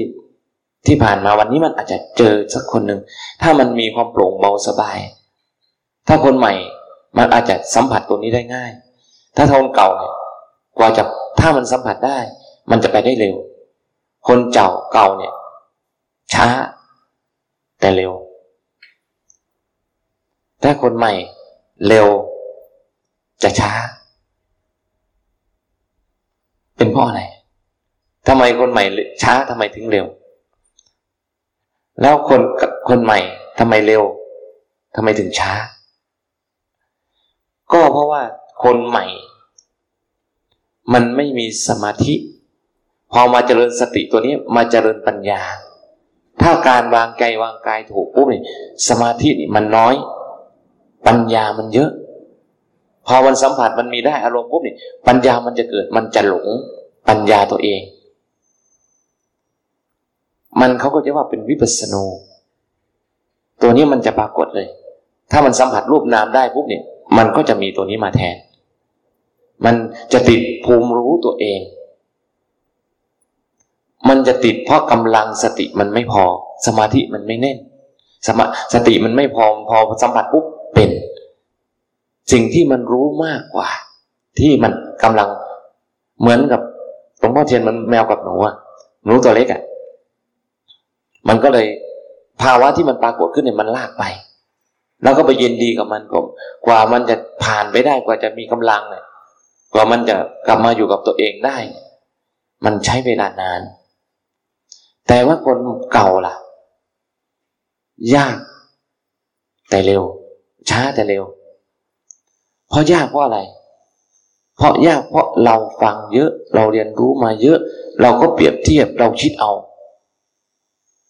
ที่ผ่านมาวันนี้มันอาจจะเจอสักคนหนึ่งถ้ามันมีความโปร่งเบาสบาย ถ้าคนใหม่มันอาจจะสัมผัสตัวนี้ได้ง่าย ถ้าคนเก่าเนี่ยกว่าจะถ้ามันสัมผัสได้ มันจะไปได้เร็ว คนเจ้าเก่าเนี่ย ช้า แต่เร็วถ้าคนใหม่ เร็ว จะช้า เป็นเพราะอะไรทำไมคนใหม่ช้าทำไมถึงเร็ว แล้วคนคนใหม่ทำไมเร็วทำไมถึงช้า ก็เพราะว่าคนใหม่ มันไม่มีสมาธิ พอมาเจริญสติตัวนี้มาเจริญปัญญา ถ้าการวางใจวางกายถูกปุ๊บนี่สมาธินี่มันน้อย ปัญญามันเยอะ พอมันสัมผัสมันมีได้อารมณ์ปุ๊บนี่ปัญญามันจะเกิดมันจะหลงปัญญาตัวเอง มันเขาก็จะว่าเป็นวิปัสสนูตัวนี้มันจะปรากฏเลย ถ้ามันสัมผัสรูปนามได้ปุ๊บเนี่ย มันก็จะมีตัวนี้มาแทน มันจะติดภูมิรู้ตัวเอง มันจะติดเพราะกำลังสติมันไม่พอ สมาธิมันไม่แน่นสมาสติมันไม่พอพอสัมผัสปุ๊บเป็น สิ่งที่มันรู้มากกว่า ที่มันกำลังเหมือนกับหลวงพ่อเทียนมันแมวกับหนูอะหนูตัวเล็กอะมันก็เลยภาวะที่มันปรากฏขึ้นเนี่ยมันลากไป แล้วก็ไปเย็นดีกับมันก็กว่ามันจะผ่านไปได้กว่าจะมีกำลังเนี่ยกว่ามันจะกลับมาอยู่กับตัวเองได้ มันใช้เวลานาน แต่ว่าคนเก่าล่ะ ยาก แต่เร็ว ช้าแต่เร็ว เพราะยากเพราะอะไร เพราะยากเพราะเราฟังเยอะ เราเรียนรู้มาเยอะ เราก็เปรียบเทียบเราคิดเอา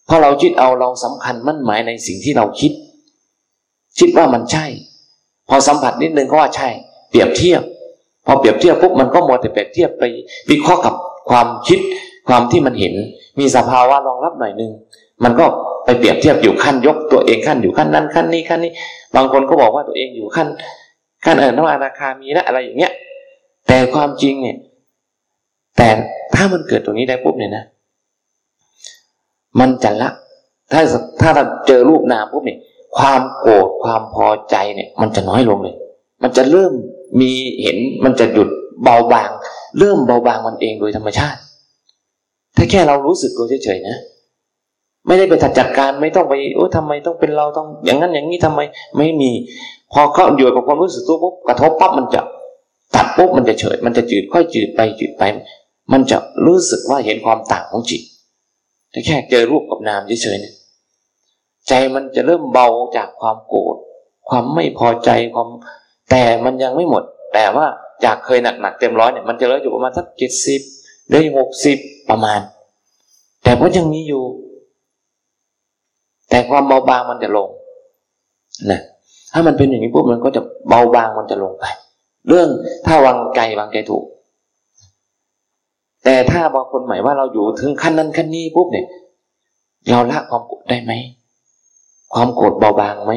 พอเราคิดเอาเราสำคัญมั่นหมายในสิ่งที่เราคิด คิดว่ามันใช่ พอสัมผัสนิดนึงก็ว่าใช่ เปรียบเทียบ พอเปรียบเทียบปุ๊บมันก็มัวแต่เปรียบเทียบไปวิเคราะห์กับความคิดความที่มันเห็น มีสภาวะรองรับหน่อยนึงมันก็ไปเปรียบเทียบอยู่ขั้นยกตัวเองขั้นอยู่ขั้นนั้นขั้นนี้ขั้นนี้ บางคนก็บอกว่าตัวเองอยู่ขั้น ขั้นเออนวานาคามีนะอะไรอย่างเงี้ย แต่ความจริงเนี่ย แต่ถ้ามันเกิดตรงนี้ได้ปุ๊บเนี่ยนะ มันจะละ ถ้าถ้าเราเจอรูปนามปุ๊บเนี่ย ความโกรธความพอใจเนี่ย มันจะน้อยลงเลย มันจะเริ่มมีเห็นมันจะหยุดเบาบาง เริ่มเบาบางมันเองโดยธรรมชาติ ถ้าแค่เรารู้สึกตัวเฉยๆนะ ไม่ได้ไปจัดการไม่ต้องไปโอ้ทำไมต้องเป็นเราต้อง อย่างนั้นอย่างนี้ทำไม ไม่มี พอเขาอยู่กับความรู้สึกตัวปุ๊บกระทบปั๊บมันจะตัดปุ๊บมันจะเฉย มันจะจืดค่อยจืดไปจืดไป มันจะรู้สึกว่าเห็นความต่างของจิตแต่แค่เจอรูปกับนามเฉยๆเนี่ยใจมันจะเริ่มเบาจากความโกรธความไม่พอใจความ แต่มันยังไม่หมด แต่ว่าจากเคยหนักๆเต็มร้อยเนี่ยมันจะเหลืออยู่ประมาณสักเจ็ดสิบเหลือหกสิบประมาณ แต่ก็ยังมีอยู่ แต่ความเบาบางมันจะลงนะถ้ามันเป็นอย่างนี้ปุ๊บมันก็จะเบาบางมันจะลงไป เรื่องถ้าวางใจวางใจถูก แต่ถ้าบางคนหมายว่าเราอยู่ถึงขั้นนั้นขั้นนี้ปุ๊บเนี่ย เราละความโกรธได้ไหมความโกรธเบาบางไหม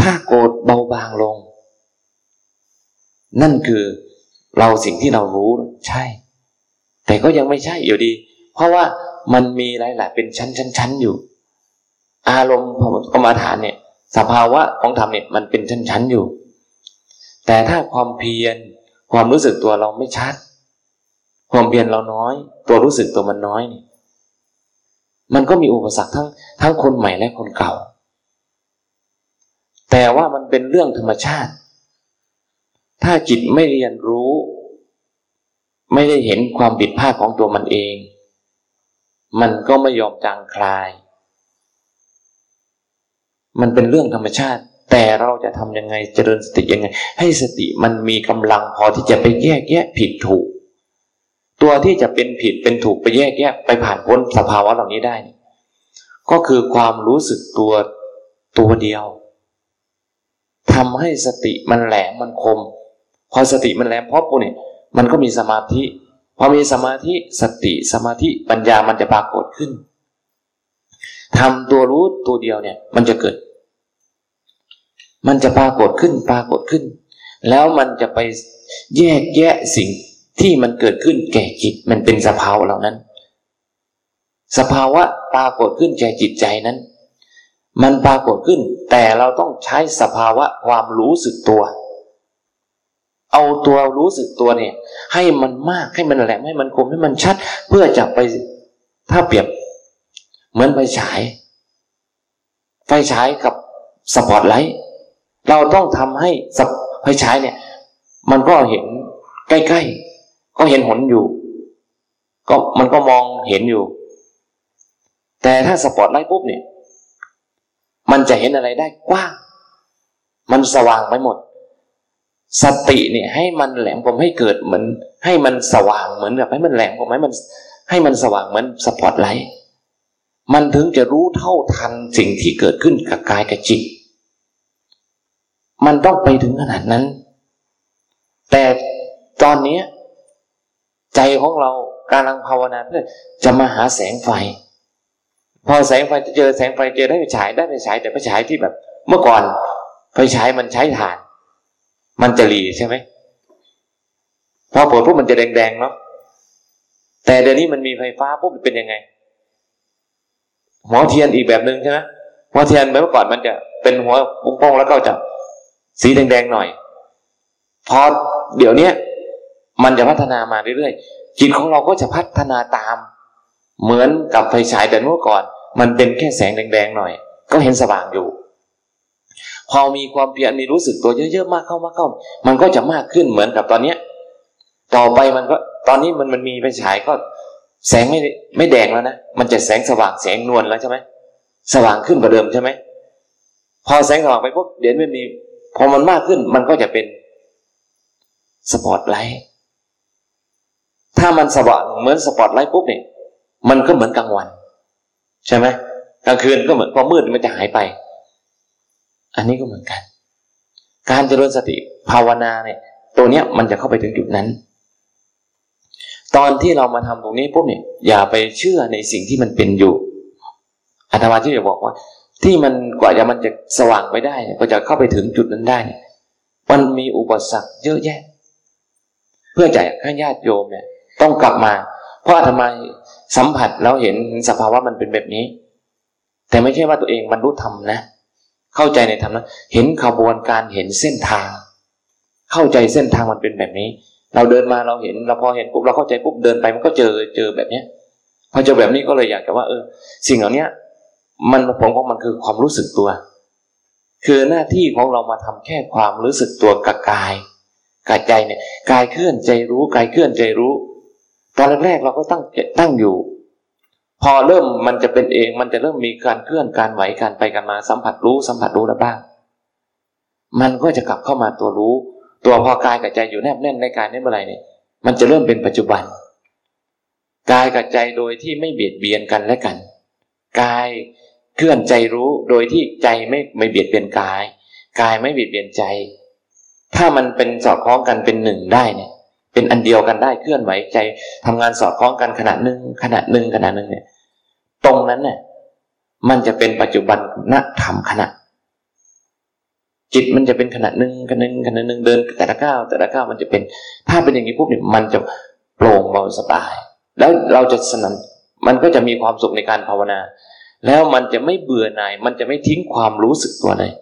ถ้าโกรธเบาบางลง นั่นคือเราสิ่งที่เรารู้ใช่ แต่ก็ยังไม่ใช่อยู่ดี เพราะว่า มันมีหลายๆเป็นชั้นๆอยู่ อารมณ์กรรมฐานเนี่ย สภาวะของธรรมเนี่ยมันเป็นชั้นๆอยู่ แต่ถ้าความเพียรความรู้สึกตัวเราไม่ชัด ความเพียรเราน้อย ตัวรู้สึกตัวมันน้อยเนี่ยมันก็มีอุปสรรคทั้งทั้งคนใหม่และคนเก่า แต่ว่ามันเป็นเรื่องธรรมชาติ ถ้าจิตไม่เรียนรู้ ไม่ได้เห็นความผิดพลาดของตัวมันเอง มันก็ไม่ยอมจางคลาย มันเป็นเรื่องธรรมชาติ แต่เราจะทำยังไงเจริญสติยังไง ให้สติมันมีกำลังพอที่จะไปแยกแยะผิดถูก ตัวที่จะเป็นผิดเป็นถูกไปแยกแยะไปผ่านพ้นสภาวะเหล่านี้ได้ ก็คือความรู้สึกตัวตัวเดียวทำให้สติมันแหลมมันคม พอสติมันแหลมเพราะปุ๊บเนี่ยมันก็มีสมาธิ พอมีสมาธิสติสมาธิปัญญามันจะปรากฏขึ้นทำตัวรู้ตัวเดียวเนี่ย มันจะเกิด มันจะปรากฏขึ้นปรากฏขึ้น แล้วมันจะไปแยกแยะสิ่งที่มันเกิดขึ้นแก่จิตมันเป็นสภาวะเหล่านั้น สภาวะปรากฏขึ้นแก่จิตใจนั้น มันปรากฏขึ้น แต่เราต้องใช้สภาวะความรู้สึกตัว เอาตัวรู้สึกตัวเนี่ย ให้มันมากให้มันแหลมให้มันคมให้มันชัด เพื่อจะไปถ้าเปรียบ เหมือนไฟฉาย ไฟฉายกับสปอตไลท์เราต้องทำให้ไฟฉายเนี่ย มันก็เห็นใกล้ๆก็เห็นหนอยู่ ก็มันก็มองเห็นอยู่ แต่ถ้าสปอตไลท์ปุ๊บเนี่ย มันจะเห็นอะไรได้กว้างมันสว่างไปหมด สติเนี่ยให้มันแหลมผมให้เกิดเหมือน ให้มันสว่างเหมือนแบบให้มันแหลมผมให้มันให้มันสว่างเหมือนสปอตไลท์มันถึงจะรู้เท่าทันสิ่งที่เกิดขึ้นกับกายกับจิต มันต้องไปถึงขนาดนั้น แต่ตอนนี้ใจของเราการลังภาวนาเพื่อจะมาหาแสงไฟ พอแสงไฟจะเจอแสงไฟเจอได้ไปฉายได้ไปฉายแต่ไปฉายที่แบบ เมื่อก่อนไฟฉายมันใช้ถ่าน มันจะรีใช่ไหมพอเปิดปุ๊บมันจะแดงๆเนาะแต่เดี๋ยวนี้มันมีไฟฟ้าปุ๊บเป็นยังไงหัวเทียนอีกแบบหนึ่งใช่ไหมหัวเทียนเมื่อก่อนมันจะเป็นหัวปุ้งป้องแล้วก็จะสีแดงๆหน่อย พอเดี๋ยวนี้มันจะพัฒนามาเรื่อยๆจิตของเราก็จะพัฒนาตาม เหมือนกับไฟฉายแต่เมื่อก่อน มันเป็นแค่แสงแดงๆหน่อย ก็เห็นสว่างอยู่ พอมีความเพียรมีรู้สึกตัวเยอะๆมากเข้ามากเข้า มันก็จะมากขึ้นเหมือนกับตอนเนี้ย ต่อไปมันก็ตอนนี้มันมันมีไฟฉายก็แสงไม่ไม่แดงแล้วนะมันจะแสงสว่างแสงนวลแล้วใช่ไหมสว่างขึ้นกว่าเดิมใช่ไหมพอแสงสว่างไปปุ๊บเดี๋ยวมันมีพอมันมากขึ้นมันก็จะเป็นสปอตไลท์ถ้ามันสว่างเหมือนสปอตไลท์ปุ๊บเนี่ยมันก็เหมือนกลางวัน ใช่ไหมกลางคืนก็เหมือนความมืดมันจะหายไป อันนี้ก็เหมือนกัน การเจริญสติภาวนาเนี่ย ตัวเนี้ยมันจะเข้าไปถึงจุดนั้น ตอนที่เรามาทำตรงนี้ปุ๊บเนี่ย อย่าไปเชื่อในสิ่งที่มันเป็นอยู่อาตมาที่จะบอกว่า ที่มันกว่าจะมันจะสว่างไปได้ก็จะเข้าไปถึงจุดนั้นได้มันมีอุปสรรคเยอะแยะ เพื่อจะให้ญาติโยมเนี่ย ต้องกลับมา เพราะทำไมสัมผัสแล้วเห็นสภาวะมันเป็นแบบนี้ แต่ไม่ใช่ว่าตัวเองบรรลุธรรมนะ เข้าใจในธรรมนะเห็นขบวนการเห็นเส้นทาง เข้าใจเส้นทางมันเป็นแบบนี้ เราเดินมาเราเห็นเราพอเห็นปุ๊บเราเข้าใจปุ๊บเดินไปมันก็เจอเจอแบบเนี้ยพอเจอแบบนี้ก็เลยอยากจะว่า เออ สิ่งเหล่านี้มันผมว่ามันคือความรู้สึกตัว คือหน้าที่ของเรามาทำแค่ความรู้สึกตัวกับกายกายใจเนี่ยกายเคลื่อนใจรู้กายเคลื่อนใจรู้ ตอนแรกๆเราก็ตั้งตั้งอยู่ พอเริ่มมันจะเป็นเอง มันจะเริ่มมีการเคลื่อนการไหวการไปกันมา สัมผัสรู้สัมผัสรู้แล้วบ้าง มันก็จะกลับเข้ามาตัวรู้ ตัวพอกายกับใจอยู่แนบแน่นในกายนี้เมื่อไรเนี่ยมันจะเริ่มเป็นปัจจุบันกายกับใจโดยที่ไม่เบียดเบียนกันและกันกายเคลื่อนใจรู้โดยที่ใจไม่ไม่เบียดเบียนกาย กายไม่เบียดเบียนใจ ถ้ามันเป็นสอดคล้องกันเป็นหนึ่งได้เนี่ย เป็นอันเดียวกันได้เคลื่อนไหวใจทำงานสอดคล้องกันขณะหนึ่งขณะหนึ่งขณะหนึ่งเนี่ย ตรงนั้นเนี่ยมันจะเป็นปัจจุบันณธรรมขณะ จิตมันจะเป็นขณะหนึ่งขณะหนึ่งขณะหนึ่งเดินแต่ละก้าวแต่ละก้าวมันจะเป็น ถ้าเป็นอย่างนี้ปุ๊บเนี่ยมันจะโปร่งเบาสบาย แล้วเราจะสนันมันก็จะมีความสุขในการภาวนา แล้วมันจะไม่เบื่อหน่าย มันจะไม่ทิ้งความรู้สึกตัวเลย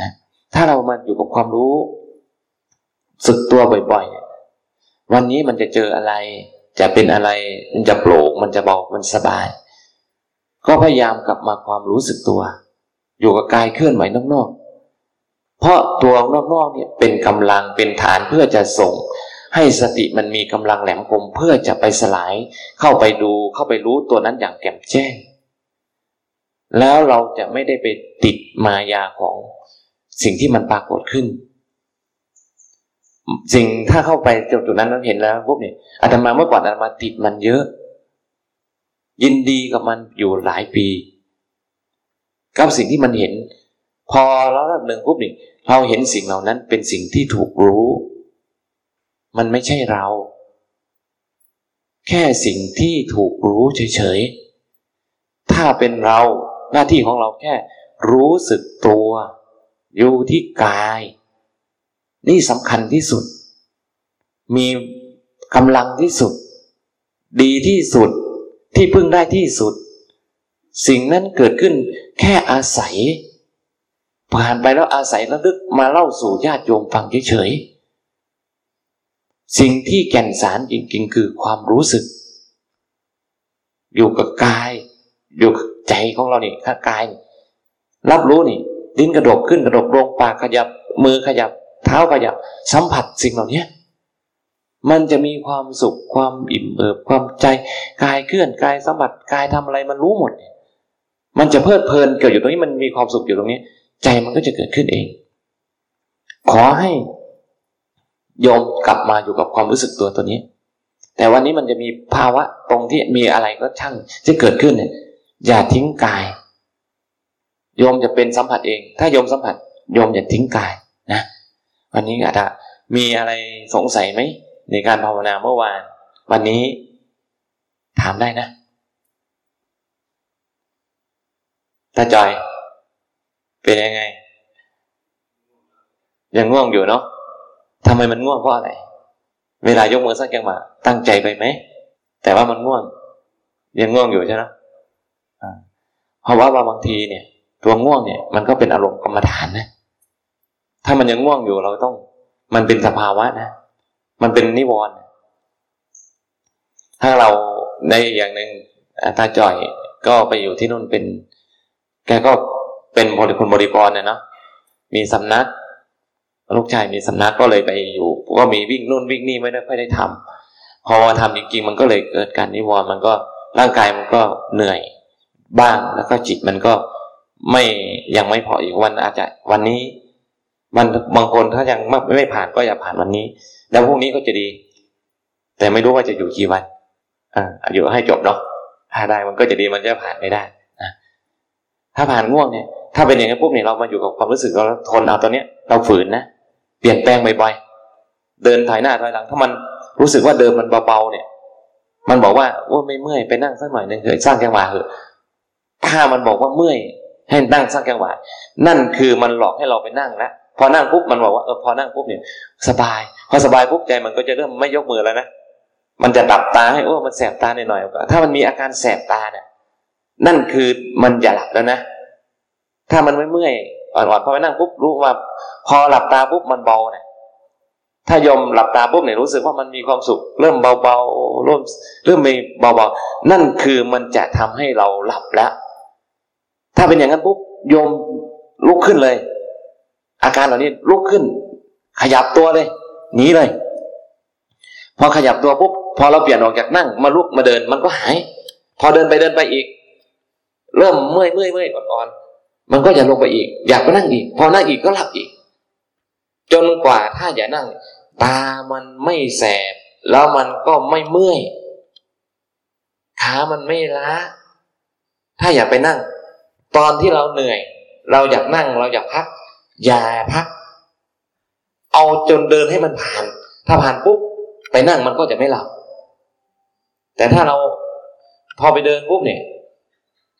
นะถ้าเรามาอยู่กับความรู้ สึกตัวบ่อยๆ วันนี้มันจะเจออะไร จะเป็นอะไร มันจะโปร่งมันจะเบามันสบาย ก็พยายามกลับมาความรู้สึกตัว อยู่กับกายเคลื่อนไหวนอกๆเพราะตัวนอกๆเนี่ยเป็นกำลังเป็นฐานเพื่อจะส่ง ให้สติมันมีกำลังแหลมคมเพื่อจะไปสลาย เข้าไปดูเข้าไปรู้ตัวนั้นอย่างแจ่มแจ้ง แล้วเราจะไม่ได้ไปติดมายาของสิ่งที่มันปรากฏขึ้น สิ่งถ้าเข้าไปจุดนั้นนั้นเห็นแล้วพวกนี้อาตมาเมื่อก่อนอาตมาติดมันเยอะ ยินดีกับมันอยู่หลายปีกับสิ่งที่มันเห็น พอแล้วหนึ่งปุ๊บนี่เราเห็นสิ่งเหล่านั้นเป็นสิ่งที่ถูกรู้ มันไม่ใช่เรา แค่สิ่งที่ถูกรู้เฉยๆถ้าเป็นเราหน้าที่ของเราแค่รู้สึกตัว อยู่ที่กาย นี่สำคัญที่สุด มีกำลังที่สุด ดีที่สุดที่พึ่งได้ที่สุด สิ่งนั้นเกิดขึ้นแค่อาศัย ผ่านไปแล้วอาศัยแล้วลึกมาเล่าสู่ญาติโยมฟังเฉยๆสิ่งที่แก่นสารจริงๆ คือความรู้สึก อยู่กับกาย อยู่กับใจของเรานี่ข้ากาย รับรู้นี่ดิ้นกระดกขึ้นกระดกลงปากขยับมือขยับ เท้าขยับสัมผัสสิ่งเหล่านี้มันจะมีความสุขความอิ่มเอิบความใจกายเคลื่อนกายสัมผัสกายทำอะไรมันรู้หมด มันจะเพลิดเพลินเกิดอยู่ตรงนี้มันมีความสุขอยู่ตรงนี้ ใจมันก็จะเกิดขึ้นเอง ขอให้โยมกลับมาอยู่กับความรู้สึกตัวตัวนี้ แต่วันนี้มันจะมีภาวะตรงที่มีอะไรก็ช่างที่เกิดขึ้นเนี่ยอย่าทิ้งกายโยมจะเป็นสัมผัสเอง ถ้าโยมสัมผัสโยมอย่าทิ้งกาย วันนี้อาจจะมีอะไรสงสัยไหมในการภาวนาเมื่อวาน วันนี้ถามได้นะตาจอย เป็นยังไง ยังง่วงอยู่เนาะทำไมมันง่วงเพราะอะไร เวลายกมือสร้างจังหวะตั้งใจไปไหม แต่ว่ามันง่วง ยังง่วงอยู่ใช่ไหมเพราะว่าบางทีเนี่ย ตัวง่วงเนี่ย มันก็เป็นอารมณ์กรรมฐานนะ ถ้ามันยังง่วงอยู่เราต้อง มันเป็นสภาวะนะ มันเป็นนิวรณ์ถ้าเราในอย่างหนึ่งตาจ่อยก็ไปอยู่ที่นู่นเป็น แกก็เป็นบริคนบริกรเนี่ยเนาะมีสำนัก ลูกชายมีสำนักก็เลยไปอยู่ ก็มีวิ่งนู่นวิ่งนี่ไม่ได้ค่อยได้ทำพอมาทำจริงๆ มันก็เลยเกิดการนิวรณ์มันก็ร่างกายมันก็เหนื่อยบ้างแล้วก็จิตมันก็ไม่ยังไม่พออีกวันอาจจะวันนี้ มันบางคนถ้ายังไม่ไม่ผ่านก็อย่าผ่านวันนี้ แล้วพรุ่งนี้ก็จะดี แต่ไม่รู้ว่าจะอยู่กี่วันอ่าอยู่ให้จบเนาะถ้าได้มันก็จะดีมันจะผ่านไม่ได้นะถ้าผ่านง่วงเนี่ย ถ้าเป็นอย่างนี้ปุ๊บเนี่ยเรามาอยู่กับความรู้สึกเราทนเอาตอนเนี้ย เราฝืนนะเปลี่ยนแปลงบ่อยๆเดินถอยหน้าถอยหลัง ถ้ามันรู้สึกว่าเดิมมันเบาๆเนี่ย มันบอกว่าว่าไม่เมื่อยไปนั่งสักหน่อยนึงเถอะสร้างจังหวะเถอะถ้ามันบอกว่าเมื่อยให้นั่งสร้างจังหวะนั่นคือมันหลอกให้เราไปนั่งแล้ว อนั่งปุ๊บมันบอกว่าเออพอนั่งปุ๊บเนี่ย สบาย พอสบายปุ๊บใจมันก็จะเริ่มไม่ยกมือแล้วนะมันจะดับตาให้โอ้มันแสบตาหน่อยๆถ้ามันมีอาการแสบตาเนี่ยนั่นคือมันจะหลับแล้วนะ ถ้ามันไม่เมื่อยอ่อนๆพอไปนั่งปุ๊บรู้ว่า พอหลับตาปุ๊บมันเบาเนี่ยถ้ายมหลับตาปุ๊บเนี่ยรู้สึกว่ามันมีความสุข เริ่มเบาๆเริ่มเริ่มมีเบาๆนั่นคือมันจะทำให้เราหลับแล้ว ถ้าเป็นอย่างนั้นปุ๊บโยมลุกขึ้นเลย อาการเหล่านี้ลุกขึ้น ขยับตัวเลยหนีเลย พอขยับตัวปุ๊บพอเราเปลี่ยนออกจากนั่งมาลุกมาเดินมันก็หาย พอเดินไปเดินไปอีก เริ่มเมื่อยเมื่อยเมื่อยอ่อนๆมันก็จะลงไปอีก อยากไปนั่งอีก พอนั่งอีกก็หลับอีก จนกว่าถ้าอย่านั่ง ตามันไม่แสบ แล้วมันก็ไม่เมื่อยขามันไม่ล้า ถ้าอยากไปนั่ง ตอนที่เราเหนื่อย เราอยากนั่งเราอยากพัก อย่าพัก เอาจนเดินให้มันผ่าน ถ้าผ่านปุ๊บไปนั่งมันก็จะไม่หลับ แต่ถ้าเราพอไปเดินปุ๊บเนี่ย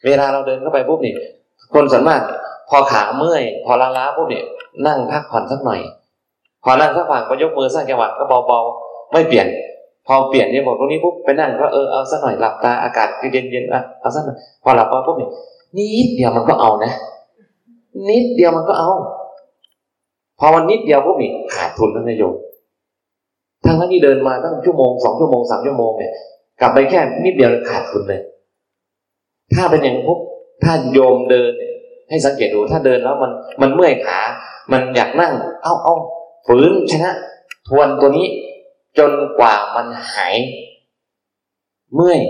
เวลาเราเดินเข้าไปปุ๊บเนี่ยคนส่วนมากพอขาเมื่อย พอล้าล้าปุ๊บเนี่ยนั่งพักผ่อนสักหน่อย พอนั่งสักพักก็ยกมือสร้างจังหวะก็เบาๆ ไม่เปลี่ยน พอเปลี่ยนเนี่ยบอกตรงนี้ปุ๊บไปนั่งก็เออเอาสักหน่อยหลับตาอากาศเย็นเย็นอะเอาสักหน่อยพอหลับมาปุ๊บเนี่ยนิดเดียวมันก็เอานะ นิดเดียวมันก็เอา พอมันนิดเดียวปุ๊บนี่ขาดทุนแล้วนายโยมทั้งที่เดินมาตั้งชั่วโมงสองชั่วโมงสามชั่วโมงเนี่ยกลับไปแค่นิดเดียวขาดทุนเลย ถ้าเป็นอย่างปุ๊บถ้าโยมเดินเนี่ยให้สังเกตดูถ้าเดินแล้วมันมันเมื่อยขา มันอยากนั่ง เอาเอาฝืนชนะ ทวนตัวนี้ จนกว่ามันหาย เมื่อย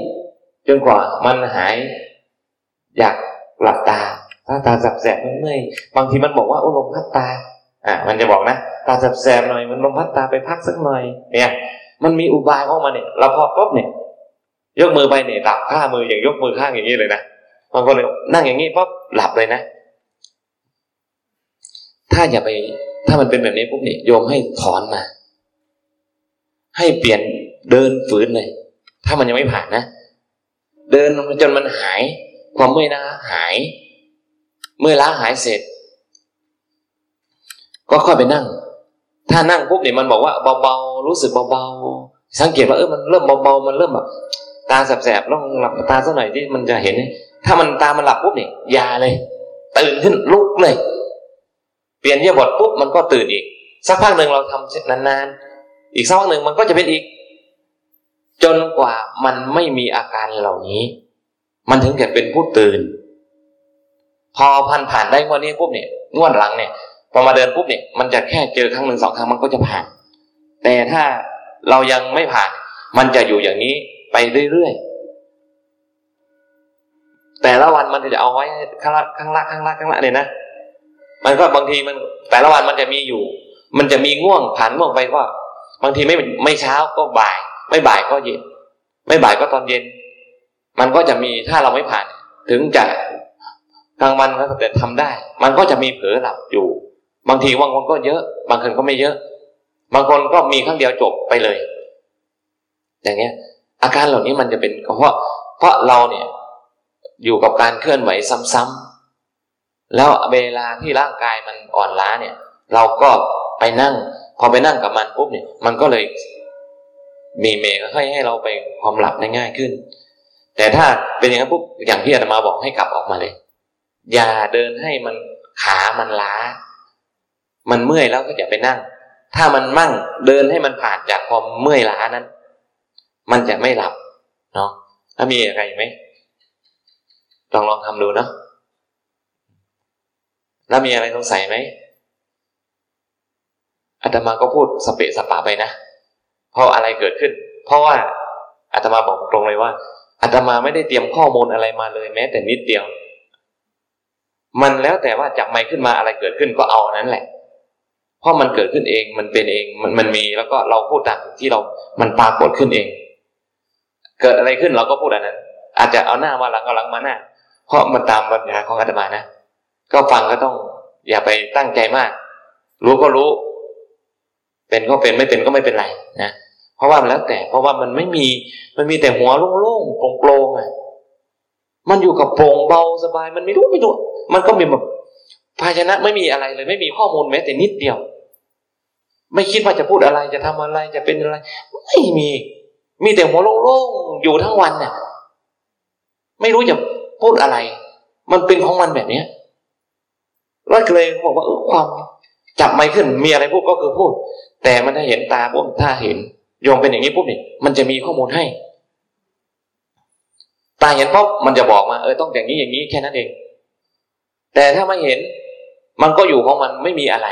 จนกว่ามันหาย อยากหลับตาถ้าตาสับแสบเมื่อยบางทีมันบอกว่าโอ้ลมพัดตา อะมันจะบอกนะตาแสบๆหน่อยมันลมพัดตาไปพักสักหน่อย เนี่ย มันมีอุบายของมันเนี่ยเราพอปุ๊บเนี่ย ยกมือไปเนี่ยหลับข้ามืออย่างยกมือข้างอย่างนี้เลยนะบางคนเลยนั่งอย่างนี้ปุ๊บหลับเลยนะ ถ้าอย่าไป ถ้ามันเป็นแบบนี้ปุ๊บเนี่ยโยมให้ถอนมา ให้เปลี่ยนเดินฝืนเลย ถ้ามันยังไม่ผ่านนะเดินจนมันหาย ความเมื่อยล้าหาย เมื่อยล้าหายเสร็จ ก็ค่อยไปนั่ง ถ้านั่งปุ๊บเนี่ยมันบอกว่าเบาๆรู้สึกเบาๆสังเกตว่าเออมันเริ่มเบาๆมันเริ่มแบบตาแสบๆลองหลับตาสักหน่อยที่มันจะเห็น ถ้ามันตามันหลับปุ๊บเนี่ยยาเลย ตื่นขึ้นลุกเลย เปลี่ยนเยียบทปุ๊บมันก็ตื่นอีก สักพักหนึ่งเราทำเสร็จนานๆ อีกสักพักหนึ่งมันก็จะเป็นอีก จนกว่ามันไม่มีอาการเหล่านี้ มันถึงจะเป็นผู้ตื่น พอพันผ่านได้งวดนี้ปุ๊บเนี่ยงวดหลังเนี่ย พอมาเดินปุ๊บเนี่ยมันจะแค่เจอครั้งหนึ่งสองครั้งมันก็จะผ่าน แต่ถ้าเรายังไม่ผ่าน มันจะอยู่อย่างนี้ไปเรื่อยๆ แต่ละวันมันจะเอาไว้ข้างละข้างละข้างละข้างละเนี่ยนะ มันก็บางทีมันแต่ละวันมันจะมีอยู่ มันจะมีง่วงผ่านง่วงไปก็ บางทีไม่ไม่เช้าก็บ่าย ไม่บ่ายก็เย็น ไม่บ่ายก็ตอนเย็น มันก็จะมีถ้าเราไม่ผ่าน ถึงจะกลางวันก็แต่ทำได้ มันก็จะมีเผลอหลับอยู่ บางทีบางคนก็เยอะ บางคนก็ไม่เยอะ บางคนก็มีครั้งเดียวจบไปเลย อย่างเงี้ย อาการเหล่านี้มันจะเป็นเพราะเพราะเราเนี่ย อยู่กับการเคลื่อนไหวซ้ำๆแล้วเวลาที่ร่างกายมันอ่อนล้าเนี่ย เราก็ไปนั่ง พอไปนั่งกับมันปุ๊บเนี่ย มันก็เลยมีเมย์ก็ให้ให้เราไปความหลับได้ง่ายขึ้น แต่ถ้าเป็นอย่างนั้นปุ๊บอย่างที่อาตมาบอกให้กลับออกมาเลย อย่าเดินให้มันขามันล้า มันเมื่อยแล้วก็อย่าไปนั่ง ถ้ามันมั่งเดินให้มันผ่านจากความเมื่อยล้านั้น มันจะไม่หลับเนาะถ้ามีอะไรไหมลองลองทำดูเนาะแล้วมีอะไรสงสัยไหมอาตมาก็พูดสเปะสปะไปนะ เพราะอะไรเกิดขึ้น เพราะว่าอาตมาบอกตรงเลยว่าอาตมาไม่ได้เตรียมข้อมูลอะไรมาเลยแม้ แต่นิดเดียว มันแล้วแต่ว่าจับไม้ขึ้นมาอะไรเกิดขึ้นก็เอานั้นแหละ เพราะมันเกิดขึ้นเองมันเป็นเองมันมันมีแล้วก็เราพูดตามที่เรา มันปรากฏขึ้นเอง เกิดอะไรขึ้นเราก็พูดอันนั้น อาจจะเอาหน้ามาหลังเอาหลังมาหน้า เพราะมันตามปัญญาของอาตมานะ ก็ฟังก็ต้อง อย่าไปตั้งใจมาก รู้ก็รู้ เป็นก็เป็นไม่เป็นก็ไม่เป็นไรนะเพราะว่ามันแล้วแต่ เพราะว่ามันไม่มีมันมีแต่หัวโล่งๆโปร่งๆอะมันอยู่กับโปร่งเบาสบาย มันไม่รู้ไม่รู้ มันก็มีแบบภาชนะไม่มีอะไรเลย ไม่มีข้อมูลแม้แต่นิดเดียว ไม่คิดว่าจะพูดอะไรจะทำอะไรจะเป็นอะไร ไม่มี มีแต่หัวโล่งๆอยู่ทั้งวันเนี่ยไม่รู้จะพูดอะไร มันเป็นของมันแบบเนี้ยร้อยเลยบอกว่าเออความจับไม้ขึ้นมีอะไรพูดก็คือพูด แต่มันถ้าเห็นตาปุ๊บถ้าเห็นโยมเป็นอย่างนี้ปุ๊บนี่มันจะมีข้อมูลให้ ตาเห็นปุ๊บมันจะบอกมาเออต้องอย่างนี้อย่างนี้แค่นั้นเอง แต่ถ้าไม่เห็น มันก็อยู่ของมันไม่มีอะไร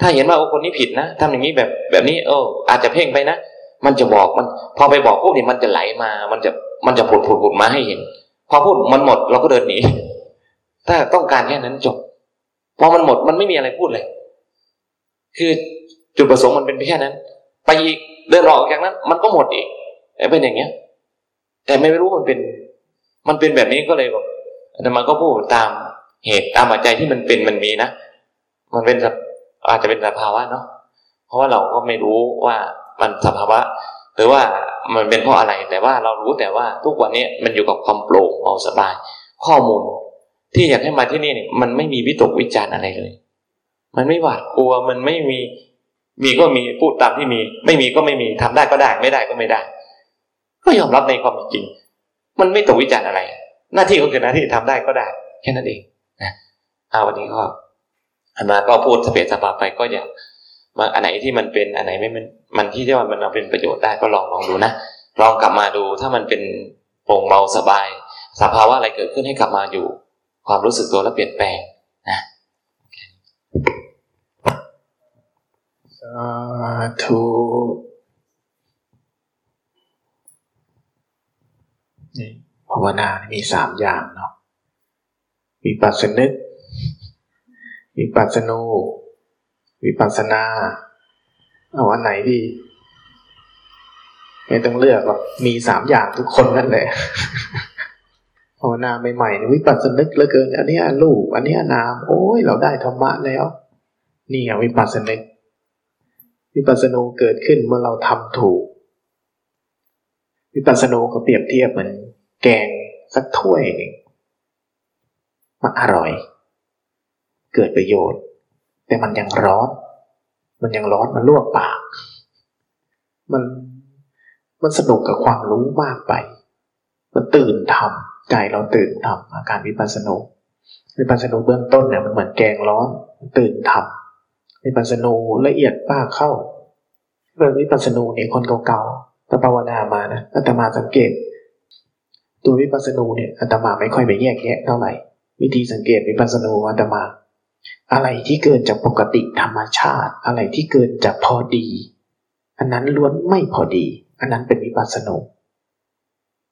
ถ้าเห็นว่าโอ้คนนี้ผิดนะทำอย่างนี้แบบแบบนี้เอออาจจะเพ่งไปนะมันจะบอกมัน พอไปบอกปุ๊บนี่มันจะไหลมา มันจะมันจะผุดผุดผุดมาให้เห็น พอพูดมันหมดเราก็เดินหนีถ้าต้องการแค่นั้นจบพอมันหมดมันไม่มีอะไรพูดเลย คือจุดประสงค์มันเป็นแค่นั้น ไปอีกเดินออกจากนั้น มันก็หมดอีกเป็นอย่างเงี้ย แต่ไม่รู้มันเป็น มันเป็นแบบนี้ก็เลยบอกแต่มันก็พูดตามเหตุตามปัจจัยที่มันเป็นมันมีนะมันเป็น อาจจะเป็นสภาวะเนาะเพราะว่าเราก็ไม่รู้ว่ามันสภาวะ หรือว่ามันเป็นเพราะอะไรแต่ว่าเรารู้แต่ว่าทุกวันนี้มันอยู่กับความโปร่งเอาสบาย ข้อมูล ที่อยากให้มาที่นี่เนี่ยมันไม่มีวิตกวิจารณ์อะไรเลย มันไม่หวาดกลัวมันไม่มีมีก็มีพูดตามที่มี ไม่มีก็ไม่มีทำได้ก็ได้ ไม่ได้ก็ไม่ได้ ก็ยอมรับในความจริง มันไม่ตกวิจารณ์อะไร หน้าที่ก็คือหน้าที่ทำได้ก็ได้ แค่นั้นเองนะเอาวันนี้ก็ อันมาก็พูดสเปซสปาไปก็อย่ากมาอันไหนที่มันเป็นอันไหนไม่มันมันที่จะว่ามันเอาเป็นประโยชน์ได้ก็ลองลองดูนะลองกลับมาดูถ้ามันเป็นโปร่งเบาสบาย สภาวะอะไรเกิดขึ้นให้กลับมาอยู่ ความรู้สึกตัวแล้วเปลี่ยนแปลงนะสาธุนี่ภาวนา มีสามอย่างเนาะวิปัสสนึก วิปัสสนูวิปัสสนาเอาอันไหนดี ไม่ต้องเลือกหรอกมีสามอย่างทุกคนนั่นแหละภาวนาใหม่ๆวิปัสสนึกเหลือเกิน อันนี้ลูกอันนี้นาม โอ้ยเราได้ธรรมะแล้ว นี่วิปัสสนึก วิปัสสนูเกิดขึ้นเมื่อเราทำถูก วิปัสสนูก็เปรียบเทียบเหมือนแกงสักถ้วยหนึ่งมันอร่อย เกิดประโยชน์ แต่มันยังร้อน มันยังร้อนมันลวกปาก มันมันสนุกกับความรู้มากไป มันตื่นทำใจเราตื่นทำอาการวิปัสสนูวิปัสสนูเบื้องต้นเนี่ยมันเหมือนแกงร้อนตื่นทำวิปัสสนูละเอียดมากเข้าเรื่องวิปัสสนูเนี่ยคนเก่าๆถ้าภาวนามานะอาตมาสังเกต ตัววิปัสสนูเนี่ยอาตมาไม่ค่อยไปแยกแยะเท่าไหร่วิธีสังเกตวิปัสสนูอาตมา อะไรที่เกินจากปกติธรรมชาติ อะไรที่เกินจากพอดี อันนั้นล้วนไม่พอดี อันนั้นเป็นวิปัสสนู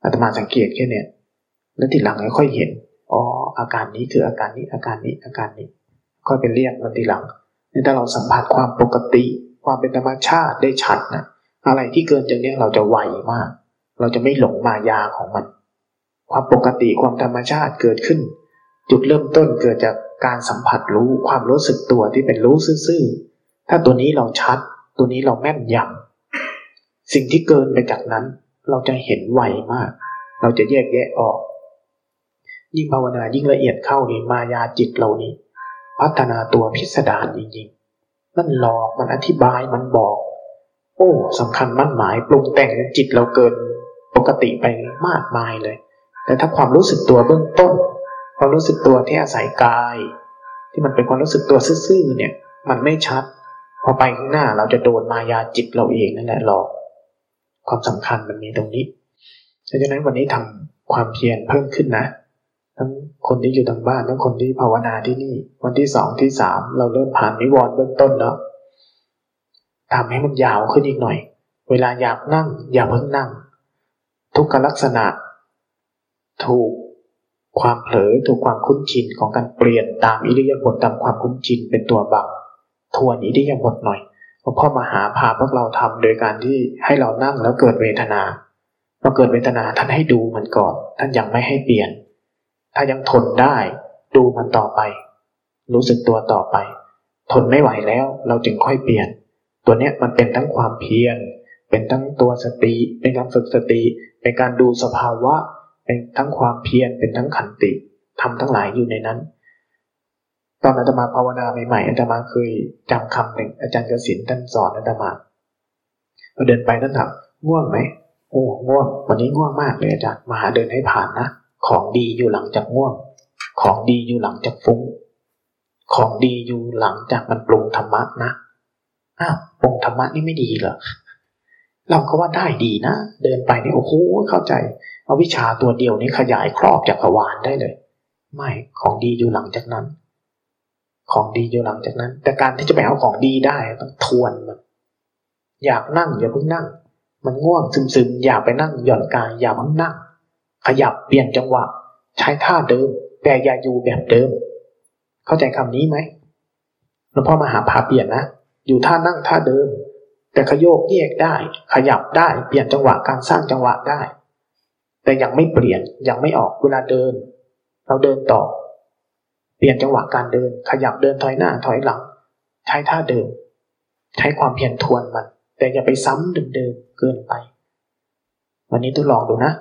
อาตมาสังเกตแค่เนี้ยแล้วทีหลังค่อยเห็นอ๋ออาการนี้คืออาการนี้อาการนี้อาการนี้ค่อยไปเรียกมันทีหลังนี่ถ้าเราสัมผัสความปกติ ความเป็นธรรมชาติได้ชัดนะอะไรที่เกินจากนี้เราจะไวมาก เราจะไม่หลงมายาของมัน ความปกติความธรรมชาติเกิดขึ้น จุดเริ่มต้นเกิดจาก การสัมผัสรู้ความรู้สึกตัวที่เป็นรู้ซื่อๆถ้าตัวนี้เราชัด ตัวนี้เราแม่นยำสิ่งที่เกินไปจากนั้น เราจะเห็นไวมาก เราจะแยกแยะออก ยิ่งภาวนายิ่งละเอียดเข้านี่มายาจิตเรานี่พัฒนาตัวพิสดารจริงๆมันหลอกมันอธิบายมันบอก โอ้สำคัญมั่นหมายปรุงแต่งจิตเราเกินปกติไปมากมายเลย แต่ถ้าความรู้สึกตัวเบื้องต้น ความรู้สึกตัวที่อาศัยกาย ที่มันเป็นความรู้สึกตัวซื่อๆเนี่ย มันไม่ชัด พอไปข้างหน้าเราจะโดนมายาจิตเราเองนั่นแหละหลอกความสำคัญมันมีตรงนี้ดังนั้นวันนี้ทำความเพียรเพิ่มขึ้นนะ ทั้งคนที่อยู่ทางบ้านทั้งคนที่ภาวนาที่นี่ วันที่สองที่สามเราเริ่มผ่านนิวรณ์เบื้องต้นแล้วทำให้มันยาวขึ้นอีกหน่อย เวลาอยากนั่ง อย่าเพิ่งนั่ง ทุกขลักษณะ ถูก ความเผลอถูกความคุ้นชินของการเปลี่ยนตามอิริยาบถตามความคุ้นชินเป็นตัวบังทวนอิริยาบถหน่อยเพราะพ่อมาหาพาพวกเราทำโดยการที่ให้เรานั่งแล้วเกิดเวทนาพอเกิดเวทนาท่านให้ดูมันก่อน ท่านยังไม่ให้เปลี่ยน ถ้ายังทนได้ดูมันต่อไป รู้สึกตัวต่อไป ทนไม่ไหวแล้วเราจึงค่อยเปลี่ยน ตัวเนี้ยมันเป็นทั้งความเพียรเป็นทั้งตัวสติเป็นการฝึกสติเป็นการดูสภาวะ เป็นทั้งความเพียรเป็นทั้งขันติทำทั้งหลายอยู่ในนั้น ตอนอาตมาภาวนาใหม่ๆอาตมาเคยจำคำหนึ่งอาจารย์กสินท่านสอนอาตมาพอเดินไปท่านถามง่วงไหมโอ้ง่วง วันนี้ง่วงมากเลยอาจารย์มาหาเดินให้ผ่านนะของดีอยู่หลังจากง่วง ของดีอยู่หลังจากฟุ้ง ของดีอยู่หลังจากมันปรุงธรรมะนะอ้าวปรุงธรรมะนี่ไม่ดีเหรอ เราก็ว่าได้ดีนะ เดินไปนี่โอ้โหเข้าใจเอาวิชาตัวเดียวนี้ขยายครอบจักรวาลได้เลย ไม่ของดีอยู่หลังจากนั้น ของดีอยู่หลังจากนั้น แต่การที่จะไปเอาของดีได้ต้องทวนมันอยากนั่งอย่าเพิ่งนั่ง มันง่วงซึมๆอยากไปนั่งหย่อนกายอย่าเพิ่งนั่ง ขยับเปลี่ยนจังหวะ ใช้ท่าเดิม แต่อย่าอยู่แบบเดิม เข้าใจคำนี้ไหมหลวงพ่อมาหาพาเปลี่ยนนะอยู่ท่านั่งท่าเดิม แต่ขยโยกเยกได้ ขยับได้ เปลี่ยนจังหวะการสร้างจังหวะได้ แต่ยังไม่เปลี่ยนยังไม่ออกเวลาเดิน เราเดินต่อ เปลี่ยนจังหวะการเดิน ขยับเดินถอยหน้าถอยหลัง ใช้ท่าเดิมใช้ความเพียรทวนมัน แต่อย่าไปซ้ำเดิมๆเกินไป วันนี้ทดลองดูนะ